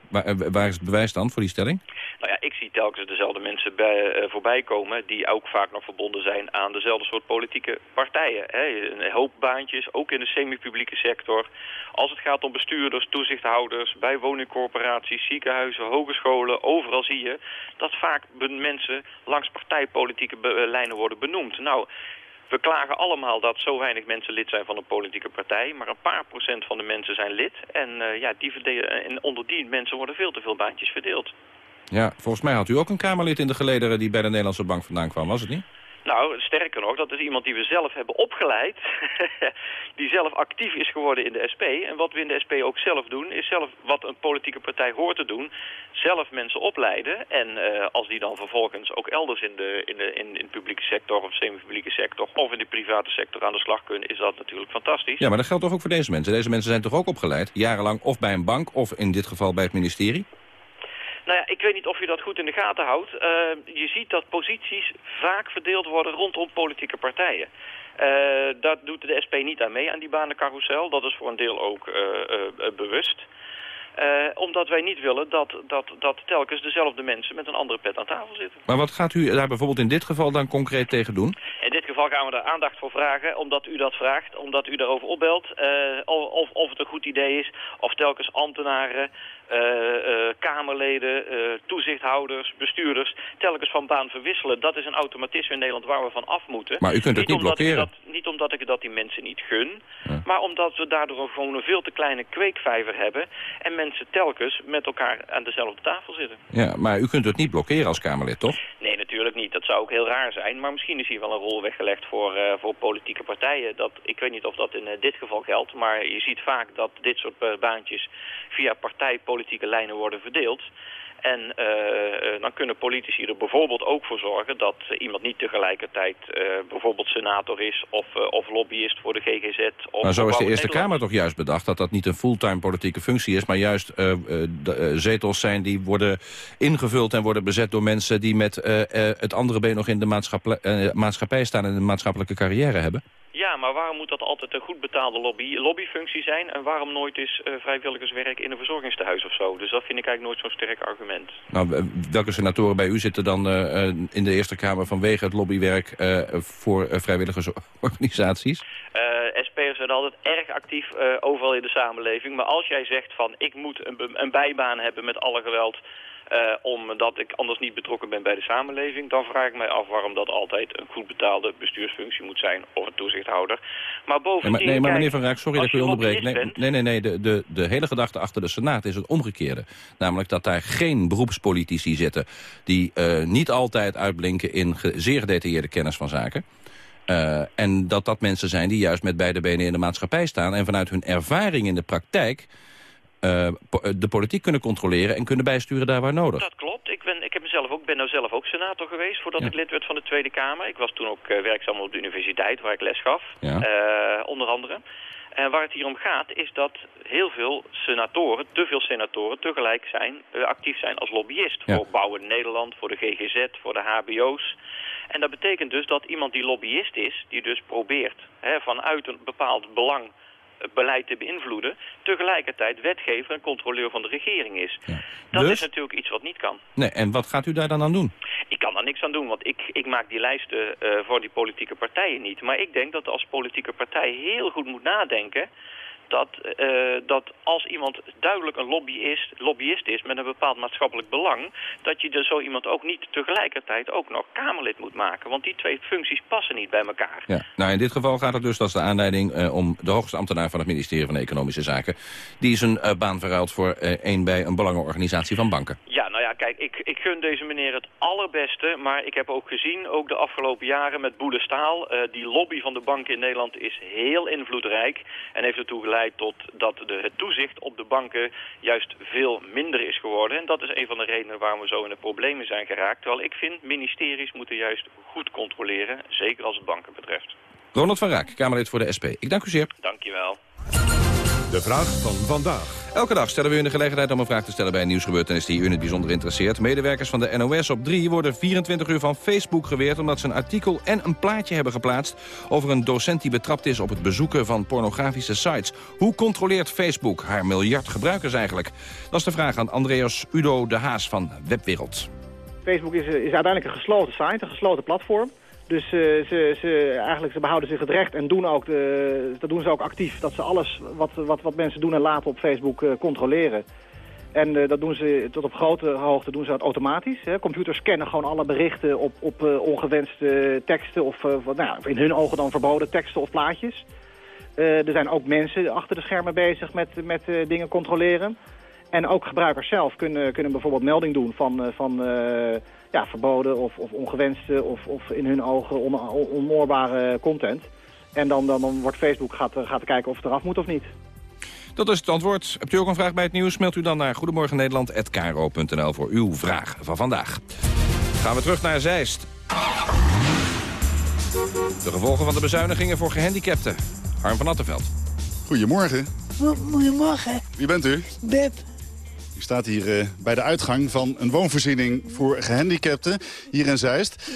waar is het bewijs dan voor die stelling? Nou ja, ik zie telkens dezelfde mensen bij, eh, voorbij komen... die ook vaak nog verbonden zijn aan dezelfde soort politieke partijen. Hè. Een hoop baantjes, ook in de semi-publieke sector. Als het gaat om bestuurders, toezichthouders... bij woningcorporaties, ziekenhuizen, hogescholen... overal zie je dat vaak mensen langs partijpolitieke lijnen worden benoemd. Nou... We klagen allemaal dat zo weinig mensen lid zijn van een politieke partij. Maar een paar procent van de mensen zijn lid. En, uh, ja, die en onder die mensen worden veel te veel baantjes verdeeld. Ja, volgens mij had u ook een Kamerlid in de gelederen... die bij de Nederlandse bank vandaan kwam, was het niet? Nou, sterker nog, dat is iemand die we zelf hebben opgeleid. die zelf actief is geworden in de SP. En wat we in de SP ook zelf doen, is zelf wat een politieke partij hoort te doen. Zelf mensen opleiden. En uh, als die dan vervolgens ook elders in de, in de, in, in publieke sector of semi-publieke sector... of in de private sector aan de slag kunnen, is dat natuurlijk fantastisch. Ja, maar dat geldt toch ook voor deze mensen? Deze mensen zijn toch ook opgeleid? Jarenlang of bij een bank of in dit geval bij het ministerie? Nou ja, ik weet niet of je dat goed in de gaten houdt. Uh, je ziet dat posities vaak verdeeld worden rondom politieke partijen. Uh, dat doet de SP niet aan mee, aan die banencarousel. Dat is voor een deel ook uh, uh, bewust. Omdat wij niet willen dat, dat, dat telkens dezelfde mensen met een andere pet aan tafel zitten. Maar wat gaat u daar bijvoorbeeld in dit geval dan concreet tegen doen? In dit geval gaan we daar aandacht voor vragen, omdat u dat vraagt, omdat u daarover opbelt. Of, of het een goed idee is, of telkens ambtenaren, uh, uh, kamerleden, uh, toezichthouders, bestuurders, telkens van baan verwisselen. Dat is een automatisme in Nederland waar we van af moeten. Maar u kunt het niet, blokkeren. Dat, niet omdat ik dat die mensen niet gun, ja. maar omdat we daardoor gewoon een veel te kleine kweekvijver hebben en mensen telkens met elkaar aan dezelfde tafel zitten. Ja, maar u kunt het niet blokkeren als Kamerlid, toch? Nee, natuurlijk niet. Dat zou ook heel raar zijn. Maar misschien is hier wel een rol weggelegd voor, uh, voor politieke partijen. Dat, ik weet niet of dat in uh, dit geval geldt. Maar je ziet vaak dat dit soort uh, baantjes via partijpolitieke lijnen worden verdeeld. En uh, dan kunnen politici er bijvoorbeeld ook voor zorgen dat iemand niet tegelijkertijd uh, bijvoorbeeld senator is of, uh, of lobbyist voor de GGZ. Of maar zo is de Eerste Kamer toch juist bedacht dat dat niet een fulltime politieke functie is, maar juist zetels zijn die worden ingevuld en worden bezet door mensen die met het andere been nog in de maatschappij, maatschappij staan en een maatschappelijke carrière hebben. Ja, maar waarom moet dat altijd een goed betaalde lobby, lobbyfunctie zijn? En waarom nooit is uh, vrijwilligerswerk in een verzorgingstehuis of zo? Dus dat vind ik eigenlijk nooit zo'n sterk argument. Nou, welke senatoren bij u zitten dan uh, in de Eerste Kamer vanwege het lobbywerk uh, voor vrijwilligersorganisaties? SP'ers zijn altijd erg actief overal in de samenleving. Maar als jij zegt van ik moet een, een bijbaan hebben met alle geweld... Uh, omdat ik anders niet betrokken ben bij de samenleving... dan vraag ik mij af waarom dat altijd een goed betaalde bestuursfunctie moet zijn... of een toezichthouder. Maar bovendien... Nee, maar, nee, maar meneer Van Raak, sorry dat ik u onderbreek. Nee, nee, nee, nee de, de, de hele gedachte achter de Senaat is het omgekeerde. Namelijk dat daar geen beroepspolitici zitten... die uh, niet altijd uitblinken in ge zeer gedetailleerde kennis van zaken... Uh, en dat dat mensen zijn die juist met beide benen in de maatschappij staan... en vanuit hun ervaring in de praktijk uh, de politiek kunnen controleren en kunnen bijsturen daar waar nodig. Dat klopt. Ik ben, ik heb mezelf ook, ben nou zelf ook senator geweest voordat ja. ik lid werd van de Tweede Kamer. Ik was toen ook uh, werkzaam op de universiteit waar ik les gaf, ja. uh, onder andere. En waar het hier om gaat is dat heel veel senatoren, te veel senatoren, tegelijk zijn, uh, actief zijn als lobbyist. Ja. Voor Bouwen Nederland, voor de GGZ, voor de HBO's. En dat betekent dus dat iemand die lobbyist is, die dus probeert hè, vanuit een bepaald belang beleid te beïnvloeden... tegelijkertijd wetgever en controleur van de regering is. Ja. Dat dus? is natuurlijk iets wat niet kan. Nee, en wat gaat u daar dan aan doen? Ik kan daar niks aan doen, want ik, ik maak die lijsten uh, voor die politieke partijen niet. Maar ik denk dat als politieke partij heel goed moet nadenken dat, uh, dat als iemand duidelijk een lobbyist, lobbyist is met een bepaald maatschappelijk belang, dat je er zo iemand ook niet tegelijkertijd ook nog Kamerlid moet maken. Want die twee functies passen niet bij elkaar. Ja. Nou, in dit geval gaat het dus, dat is de aanleiding, uh, om de hoogste ambtenaar van het ministerie van Economische Zaken. Die is een uh, baan verruild voor een bij een belangenorganisatie van banken. Ja, nou ja, kijk, ik, ik gun deze meneer het allerbeste, maar ik heb ook gezien, ook de afgelopen jaren met Boele Staal, die lobby van de banken in Nederland is heel invloedrijk en heeft ertoe geleid tot dat de, het toezicht op de banken juist veel minder is geworden. En dat is een van de redenen waarom we zo in de problemen zijn geraakt. Terwijl ik vind, ministeries moeten juist goed controleren, zeker als het banken betreft. Ronald van Raak, Kamerlid voor de SP. Ik dank u zeer. Dank je wel. De vraag van vandaag. Elke dag stellen we u de gelegenheid om een vraag te stellen bij een nieuwsgebeurtenis die u in het bijzonder interesseert. Medewerkers van de NOS op 3 worden 24 uur van Facebook geweerd omdat ze een artikel en een plaatje hebben geplaatst over een docent die betrapt is op het bezoeken van pornografische sites. Hoe controleert Facebook haar miljard gebruikers eigenlijk? Dat is de vraag aan Andreas Udo de Haas van Webwereld. Facebook is, is uiteindelijk een gesloten site, een gesloten platform. Dus uh, ze, ze, eigenlijk, ze behouden zich het recht en doen ook de, dat doen ze ook actief. Dat ze alles wat, wat, wat mensen doen en laten op Facebook uh, controleren. En dat doen ze tot op grote hoogte doen ze dat automatisch. Hè. Computers scannen gewoon alle berichten op, op ongewenste teksten... of wat, nou, in hun ogen dan verboden teksten of plaatjes. er zijn ook mensen achter de schermen bezig met, met dingen controleren. En ook gebruikers zelf kunnen, kunnen bijvoorbeeld melding doen van... van ja, verboden of, of ongewenste of, of in hun ogen on, on, onmoorbare content. En dan, dan, dan wordt Facebook gaat, gaat kijken of het eraf moet of niet. Dat is het antwoord. Hebt u ook een vraag bij het nieuws? Mailt u dan naar goedemorgennederland.kro.nl voor uw vraag van vandaag. Gaan we terug naar Zeist. De gevolgen van de bezuinigingen voor gehandicapten. Harm van Attenveld. Goedemorgen. Goedemorgen. Wie bent u? Beb. Staat hier uh, bij de uitgang van een woonvoorziening voor gehandicapten hier in Zeist.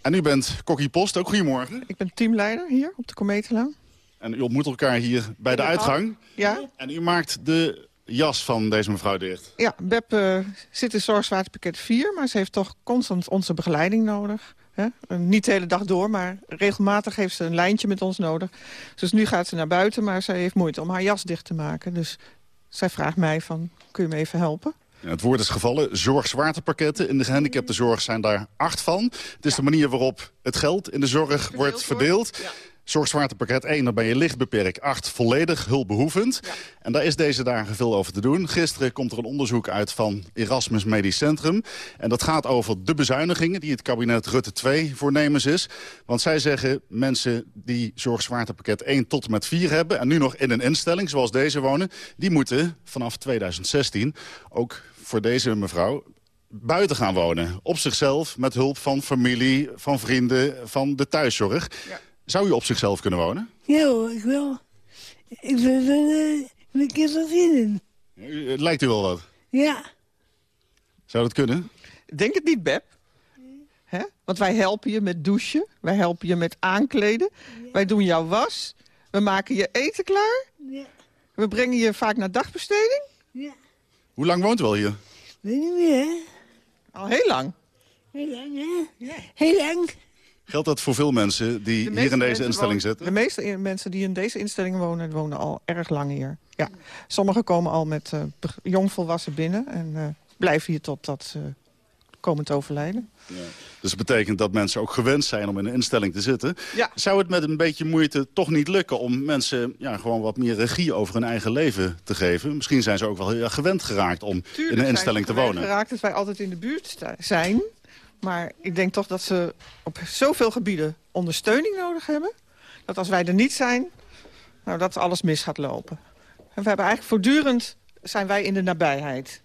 En u bent Kokkie Post, ook goedemorgen. Ik ben teamleider hier op de Kometenlaan. En u ontmoet elkaar hier bij de uitgang. Ja. En u maakt de jas van deze mevrouw dicht. Ja, Beb uh, zit in zorgzwaartepakket 4, maar ze heeft toch constant onze begeleiding nodig. Hè? Niet de hele dag door, maar regelmatig heeft ze een lijntje met ons nodig. Dus nu gaat ze naar buiten, maar ze heeft moeite om haar jas dicht te maken. Dus zij vraagt mij van, kun je me even helpen? Ja, het woord is gevallen. Zorgzwaartepakketten. In de gehandicaptenzorg zijn daar acht van. Het is ja. de manier waarop het geld in de zorg Verdeeld wordt verdeeld. Ja. Zorgzwaartepakket 1, dan ben je licht beperkt. 8, volledig hulpbehoevend. En daar is deze dagen veel over te doen. Gisteren komt er een onderzoek uit van Erasmus Medisch Centrum. En dat gaat over de bezuinigingen die het kabinet Rutte 2 voornemens is. Want zij zeggen mensen die zorgzwaartepakket 1 tot en met 4 hebben... en nu nog in een instelling zoals deze wonen... die moeten vanaf 2016 ook voor deze mevrouw buiten gaan wonen. Op zichzelf, met hulp van familie, van vrienden, van de thuiszorg. Zou u op zichzelf kunnen wonen? Ja hoor, ik wil. Ik ben er een keer van zin U- Het lijkt u wel wat. Ja. Zou dat kunnen? Denk het niet, Beb. Hè? Want wij helpen je met douchen. Wij helpen je met aankleden. Wij doen jouw was. We maken je eten klaar. Ja. We brengen je vaak naar dagbesteding. Ja. Hoe lang woont u al hier? Weet niet meer, hè? Al heel lang. Heel lang, hè? Heel lang. Geldt dat voor veel mensen die De hier in deze instelling wonen- zitten? De meeste mensen die in deze instelling wonen, wonen al erg lang hier. Ja. Sommigen komen al met beg- jongvolwassen binnen en eh, blijven hier totdat ze komen te overlijden. Dus dat betekent dat mensen ook gewend zijn om in een instelling te zitten. Ja. Zou het met een beetje moeite toch niet lukken om mensen ja, gewoon wat meer regie over hun eigen leven te geven? Misschien zijn ze ook wel heel gewend geraakt om in een instelling te wonen. geraakt dat wij altijd in de buurt zijn. Maar ik denk toch dat ze op zoveel gebieden ondersteuning nodig hebben. Dat als wij er niet zijn, nou, dat alles mis gaat lopen. En we hebben eigenlijk voortdurend zijn wij in de nabijheid.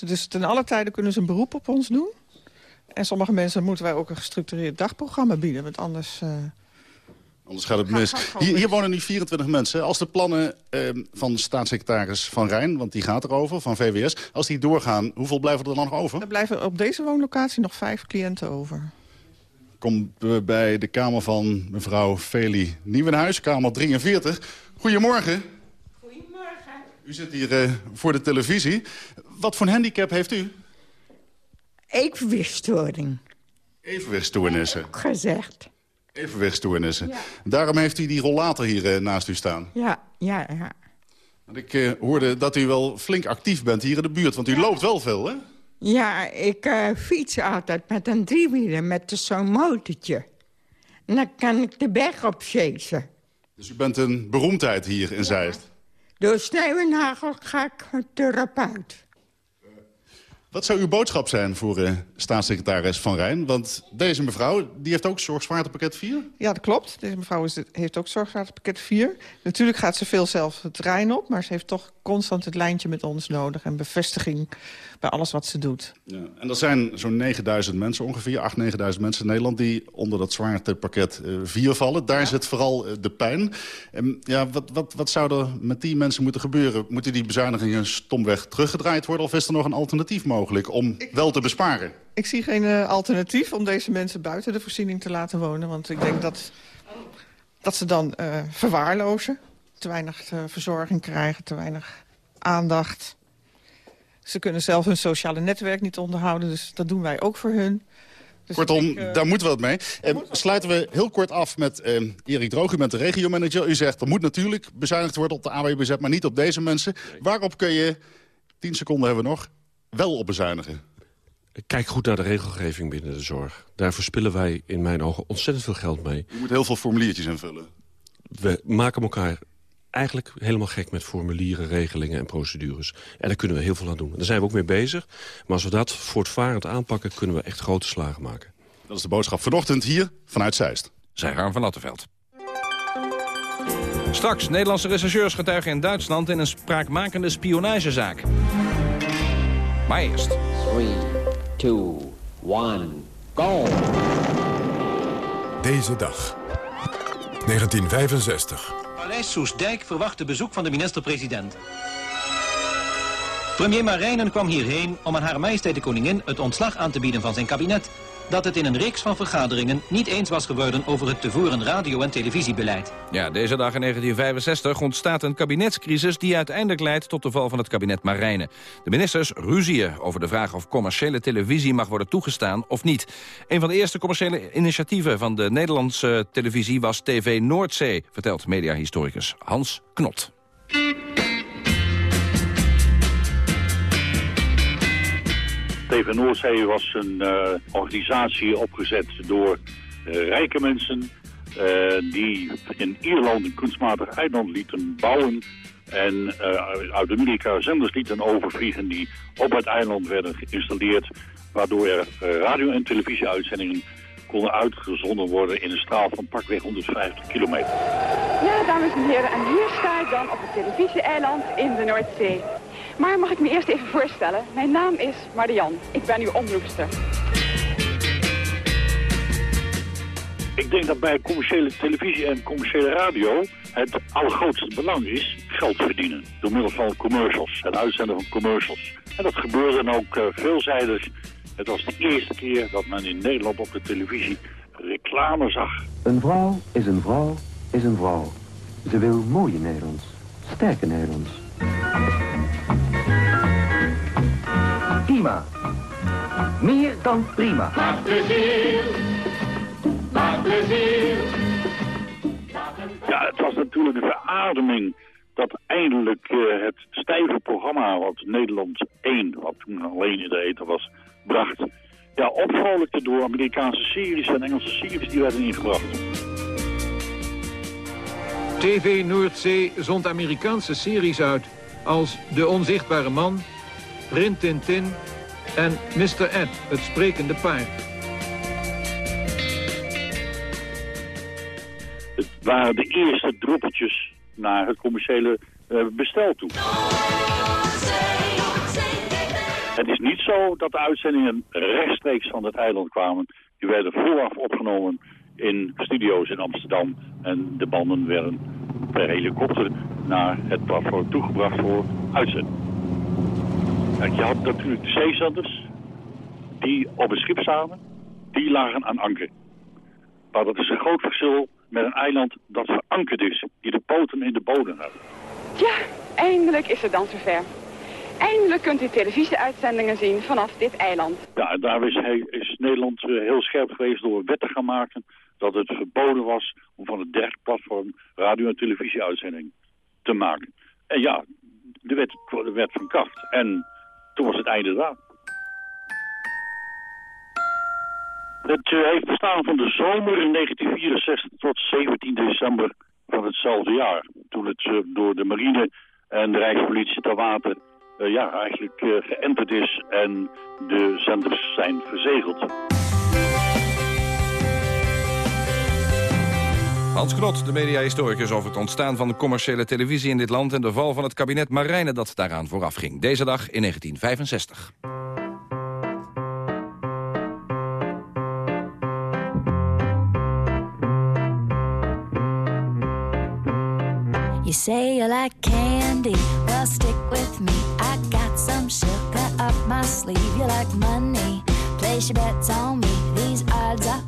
Dus ten alle tijden kunnen ze een beroep op ons doen. En sommige mensen moeten wij ook een gestructureerd dagprogramma bieden. Want anders... eh, Anders gaat het mis. Hier, hier wonen nu 24 mensen. Als de plannen eh, van staatssecretaris Van Rijn, want die gaat erover, van VWS... als die doorgaan, hoeveel blijven er dan nog over? er blijven op deze woonlocatie nog vijf cliënten over. Kom eh, bij de kamer van mevrouw Feli Nieuwenhuis, kamer 43. Goedemorgen. Goedemorgen. U zit hier eh, voor de televisie. Wat voor een handicap heeft u? Evenwichtstoring, Evenwichtstoornissen. gezegd. Evenwichtstoornissen. Ja. Daarom heeft u die rollator hier eh, naast u staan. Ja, ja, ja. Want ik eh, hoorde dat u wel flink actief bent hier in de buurt. Want u loopt wel veel, hè? Ja, ik eh, fiets altijd met een driewieler, met zo'n motortje. En dan kan ik de berg op zezen. Dus u bent een beroemdheid hier in Zeist. Door sneeuw en hagel ga ik therapeut. Wat zou uw boodschap zijn voor staatssecretaris Van Rijn? Want deze mevrouw, die heeft ook zorgzwaartepakket 4. Ja, dat klopt. Deze mevrouw is, heeft ook zorgwaterpakket 4. Natuurlijk gaat ze veel zelf het terrein op... maar ze heeft toch constant het lijntje met ons nodig... en bevestiging bij alles wat ze doet. Ja. En dat zijn zo'n 9000 mensen ongeveer, 8.000, 9.000 mensen in Nederland... die onder dat zwaartepakket eh 4 vallen. Daar zit vooral eh, de pijn. En, ja, wat, wat, wat zou er met die mensen moeten gebeuren? Moeten die bezuinigingen stomweg teruggedraaid worden... of is er nog een alternatief mogelijk om wel te besparen? Ik zie geen eh, alternatief om deze mensen buiten de voorziening te laten wonen. Want ik denk dat, dat ze dan eh, verwaarlozen. Te weinig eh, verzorging krijgen, te weinig aandacht. Ze kunnen zelf hun sociale netwerk niet onderhouden. Dus dat doen wij ook voor hun. Dus Kortom, ik, daar moeten we wat mee. En sluiten we heel kort af met eh, Erik Droog. U bent de regiomanager. U zegt, er moet natuurlijk bezuinigd worden op de AWBZ... maar niet op deze mensen. Waarop kun je, 10 seconden hebben we nog, wel op bezuinigen? Kijk goed naar de regelgeving binnen de zorg. Daar verspillen wij in mijn ogen ontzettend veel geld mee. Je moet heel veel formuliertjes invullen. We maken elkaar eigenlijk helemaal gek met formulieren, regelingen en procedures. En daar kunnen we heel veel aan doen. Daar zijn we ook mee bezig. Maar als we dat voortvarend aanpakken, kunnen we echt grote slagen maken. Dat is de boodschap vanochtend hier vanuit Zeist. Zij Harm van Attenveld. Straks, Nederlandse rechercheurs getuigen in Duitsland... in een spraakmakende spionagezaak. Maar eerst... 3, 2, 1, go! Deze dag. 1965. Paleis Soesdijk verwacht de bezoek van de minister-president. Premier Marijnen kwam hierheen om aan haar majesteit de koningin het ontslag aan te bieden van zijn kabinet. Dat het in een reeks van vergaderingen niet eens was geworden over het te voeren radio- en televisiebeleid. Ja, deze dag in 1965 ontstaat een kabinetscrisis... die uiteindelijk leidt tot de val van het kabinet Marijnen. De ministers ruzieën over de vraag of commerciële televisie mag worden toegestaan of niet. Een van de eerste commerciële initiatieven van de Nederlandse televisie... was TV Noordzee, vertelt mediahistoricus Hans Knot. TV Noordzee was een eh, organisatie opgezet door eh, rijke mensen. eh, die in Ierland een kunstmatig eiland lieten bouwen en uh, uit Amerika zenders lieten overvliegen die op het eiland werden geïnstalleerd, waardoor er radio- en televisieuitzendingen konden uitgezonden worden in een straal van pakweg 150 kilometer. Ja, dames en heren, en hier sta ik dan op het televisie-eiland in de Noordzee. Maar mag ik me eerst even voorstellen? Mijn naam is Marian. Ik ben uw omroepster. Ik denk dat bij commerciële televisie en commerciële radio het allergrootste belang is geld verdienen. Door middel van commercials, het uitzenden van commercials. En dat gebeurde dan ook uh, veelzijdig. Het was de eerste keer dat men in Nederland op de televisie reclame zag. Een vrouw is een vrouw is een vrouw. Ze wil mooie Nederlands, sterke Nederlands. Prima. Meer dan prima. Maak plezier. Maak plezier. Ja, het was natuurlijk een verademing dat eindelijk uh, het stijve programma wat Nederland 1, wat toen alleen in de eten was, bracht. Ja, opvrolijkte door Amerikaanse series en Engelse series die werden ingebracht. TV Noordzee zond Amerikaanse series uit als De Onzichtbare Man, Rin Tin en Mr. Ed, het sprekende paard. Het waren de eerste druppeltjes naar het commerciële uh, bestel toe. Het is niet zo dat de uitzendingen rechtstreeks van het eiland kwamen. Die werden vooraf opgenomen in studio's in Amsterdam. En de banden werden per helikopter naar het platform toegebracht voor uitzending. Je had natuurlijk de zeezenders die op een schip zaten. Die lagen aan anker. Maar dat is een groot verschil met een eiland dat verankerd is. Die de poten in de bodem hebben. Ja, eindelijk is het dan zover. Eindelijk kunt u televisieuitzendingen zien vanaf dit eiland. Ja, daar is, is Nederland eh, heel scherp geweest door wetten te gaan maken dat het verboden was om van het derde platform radio- en televisieuitzending te maken. En ja, de wet, de wet van kracht. En toen was het einde daar. Het uh, heeft bestaan van de zomer in 1964 tot 17 december van hetzelfde jaar. Toen het uh, door de marine en de Rijkspolitie ter water uh, ja, eigenlijk geënterd is en de zenders zijn verzegeld. Hans Knot, de mediahistoricus over het ontstaan van de commerciële televisie in dit land... en de val van het kabinet Marijnen dat daaraan vooraf ging. Deze dag in 1965. You say you like candy, well stick with me. I got some sugar up my sleeve. You like money, place your bets on me. These odds are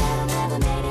never made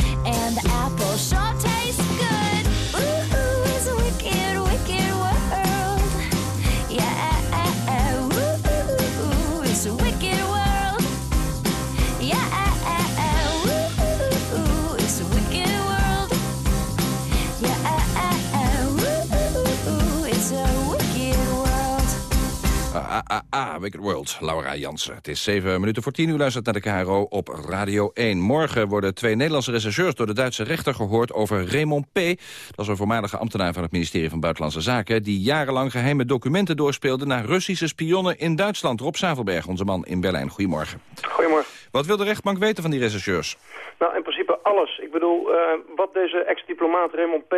AAA, Wicked World, Laura Jansen. Het is zeven minuten voor tien uur, luistert naar de KRO op Radio 1. Morgen worden twee Nederlandse rechercheurs door de Duitse rechter gehoord over Raymond P. Dat is een voormalige ambtenaar van het ministerie van Buitenlandse Zaken... die jarenlang geheime documenten doorspeelde naar Russische spionnen in Duitsland. Rob Zavelberg, onze man in Berlijn. Goedemorgen. Goedemorgen. Wat wil de rechtbank weten van die rechercheurs? Nou, in principe alles. Ik bedoel, uh, wat deze ex-diplomaat Raymond P.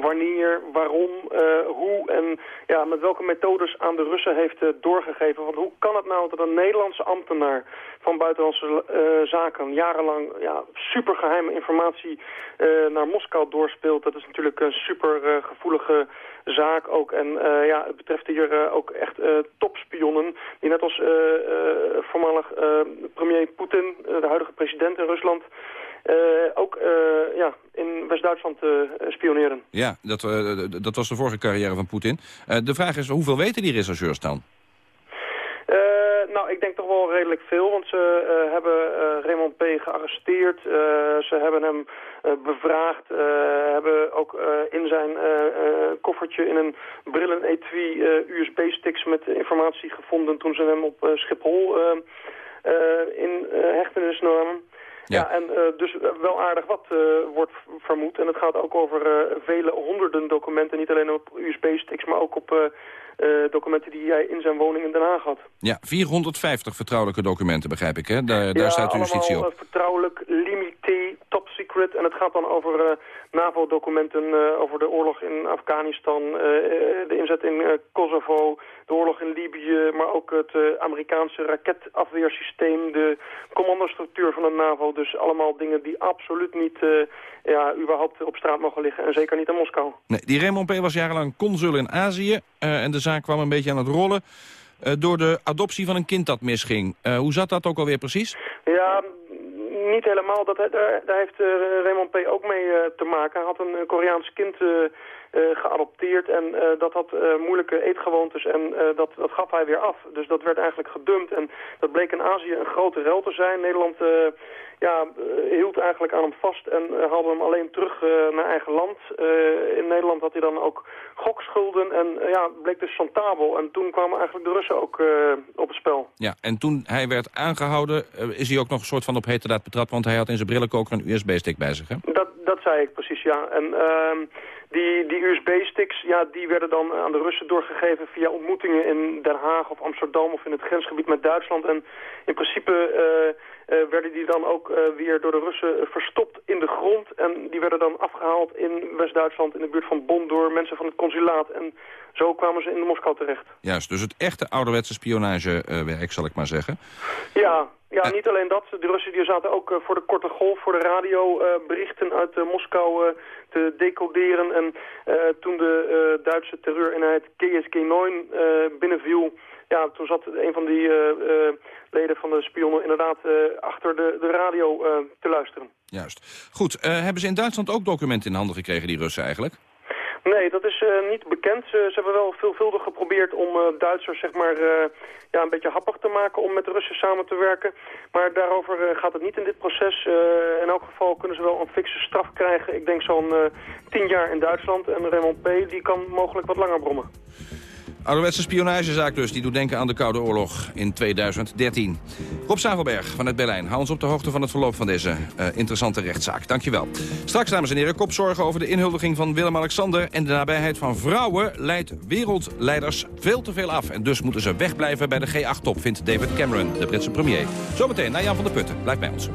wanneer, waarom, uh, hoe en ja, met welke methodes aan de Russen heeft uh, doorgegeven. Want hoe kan het nou dat een Nederlandse ambtenaar van buitenlandse zaken jarenlang ja, supergeheime informatie naar Moskou doorspeelt? Dat is natuurlijk een super gevoelige zaak ook. En ja, het betreft hier ook echt topspionnen die net als voormalig premier Poetin, de huidige president in Rusland, ook ja, in West-Duitsland spioneren. Ja, dat, dat was de vorige carrière van Poetin. de vraag is, hoeveel weten die rechercheurs dan? nou, ik denk toch wel redelijk veel, want ze uh, hebben uh, Raymond P. gearresteerd. Uh, ze hebben hem bevraagd, hebben ook in zijn koffertje in een brillen etui USB-sticks met informatie gevonden toen ze hem op Schiphol in hechtenis namen. Ja, ja en dus wel aardig wat wordt vermoed. En het gaat ook over vele honderden documenten, niet alleen op USB-sticks, maar ook op documenten die jij in zijn woning in Den Haag had. Ja, 450 vertrouwelijke documenten, begrijp ik, hè? Daar, daar staat de justitie op. Ja, vertrouwelijk, limité, top secret. En het gaat dan over uh, NAVO-documenten uh, over de oorlog in Afghanistan, uh, de inzet in Kosovo, de oorlog in Libië, maar ook het Amerikaanse raketafweersysteem, de commandostructuur van de NAVO. Dus allemaal dingen die absoluut niet ja, überhaupt op straat mogen liggen en zeker niet in Moskou. Nee, die Raymond P. was jarenlang consul in Azië en de zaak kwam een beetje aan het rollen. Door de adoptie van een kind dat misging. Uh, hoe zat dat ook alweer precies? Ja, niet helemaal. Dat, daar, daar heeft uh, Raymond P. ook mee te maken. Hij had een Koreaans kind geadopteerd en dat had moeilijke eetgewoontes en dat, dat gaf hij weer af. Dus dat werd eigenlijk gedumpt en dat bleek in Azië een grote rel te zijn. Nederland ja, hield eigenlijk aan hem vast en haalde hem alleen terug naar eigen land. in Nederland had hij dan ook gokschulden en ja, bleek dus chantabel. En toen kwamen eigenlijk de Russen ook op het spel. Ja, en toen hij werd aangehouden is hij ook nog een soort van op heterdaad betrapt, want hij had in zijn brillenkoker een USB-stick bij zich, hè? Dat, dat zei ik precies, ja. En uh, die, die USB-sticks, ja, die werden dan aan de Russen doorgegeven via ontmoetingen in Den Haag of Amsterdam of in het grensgebied met Duitsland. En in principe uh, uh, werden die dan ook uh, weer door de Russen verstopt in de grond. En die werden dan afgehaald in West-Duitsland, in de buurt van Bonn, door mensen van het consulaat. En zo kwamen ze in Moskou terecht. Juist, dus het echte ouderwetse spionagewerk, zal ik maar zeggen. Ja, ja, niet alleen dat. De Russen die zaten ook voor de korte golf, voor de radio, uh, berichten uit uh, Moskou te decoderen. En toen de Duitse terreureenheid KSG-9 binnenviel, ja, toen zat een van die leden van de spionnen inderdaad achter de, de radio te luisteren. Juist. Goed, hebben ze in Duitsland ook documenten in handen gekregen, die Russen eigenlijk? Nee, dat is uh, niet bekend. Ze, hebben wel veelvuldig geprobeerd om uh, Duitsers zeg maar, uh, ja, een beetje happig te maken om met Russen samen te werken. Maar daarover gaat het niet in dit proces. in elk geval kunnen ze wel een fikse straf krijgen. Ik denk zo'n tien jaar in Duitsland. En Raymond P. die kan mogelijk wat langer brommen. Ouderwetse spionagezaak dus, die doet denken aan de Koude Oorlog in 2013. Rob Zavelberg vanuit Berlijn, hou ons op de hoogte van het verloop van deze uh, interessante rechtszaak. Dankjewel. Straks, dames en heren, kopzorgen over de inhuldiging van Willem-Alexander... en de nabijheid van vrouwen leidt wereldleiders veel te veel af. En dus moeten ze wegblijven bij de G8-top, vindt David Cameron, de Britse premier. Zometeen naar Jan van der Putten. Blijf bij ons.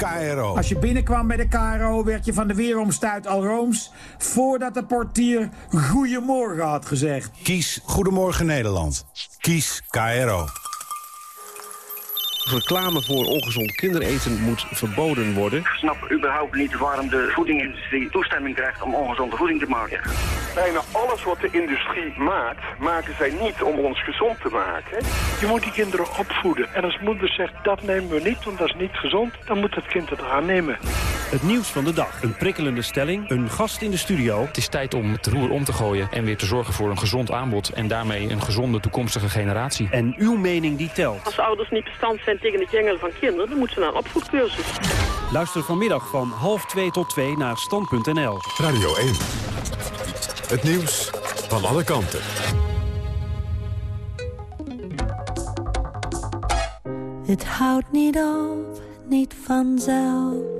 KRO. Als je binnenkwam bij de KRO werd je van de weeromstuit al rooms... voordat de portier goedemorgen had gezegd. Kies Goedemorgen Nederland. Kies KRO. Reclame voor ongezond kindereten moet verboden worden. Ik snap überhaupt niet waarom de voedingsindustrie toestemming krijgt om ongezonde voeding te maken. Bijna alles wat de industrie maakt, maken zij niet om ons gezond te maken. Je moet die kinderen opvoeden. En als moeder zegt, dat nemen we niet, want dat is niet gezond, dan moet het kind het aannemen. Het nieuws van de dag. Een prikkelende stelling. Een gast in de studio. Het is tijd om het roer om te gooien en weer te zorgen voor een gezond aanbod. En daarmee een gezonde toekomstige generatie. En uw mening die telt. Als ouders niet bestand zijn tegen het jengelen van kinderen, dan moeten ze naar een opvoedcursus. Luister vanmiddag van half 2 tot 2 naar stand.nl. Radio 1. Het nieuws van alle kanten. Het houdt niet op, niet vanzelf.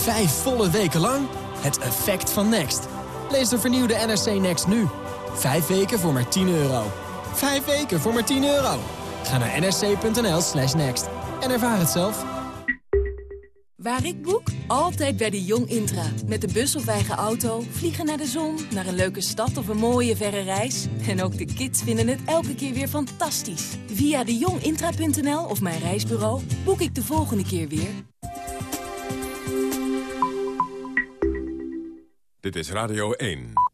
Vijf volle weken lang. Het effect van Next. Lees de vernieuwde NRC Next nu. Vijf weken voor maar 10 euro. Vijf weken voor maar 10 euro. Ga naar nsc.nl slash next en ervaar het zelf. Waar ik boek? Altijd bij de Jong Intra. Met de bus of eigen auto, vliegen naar de zon, naar een leuke stad of een mooie verre reis. En ook de kids vinden het elke keer weer fantastisch. Via dejongintra.nl of mijn reisbureau boek ik de volgende keer weer. Dit is Radio 1.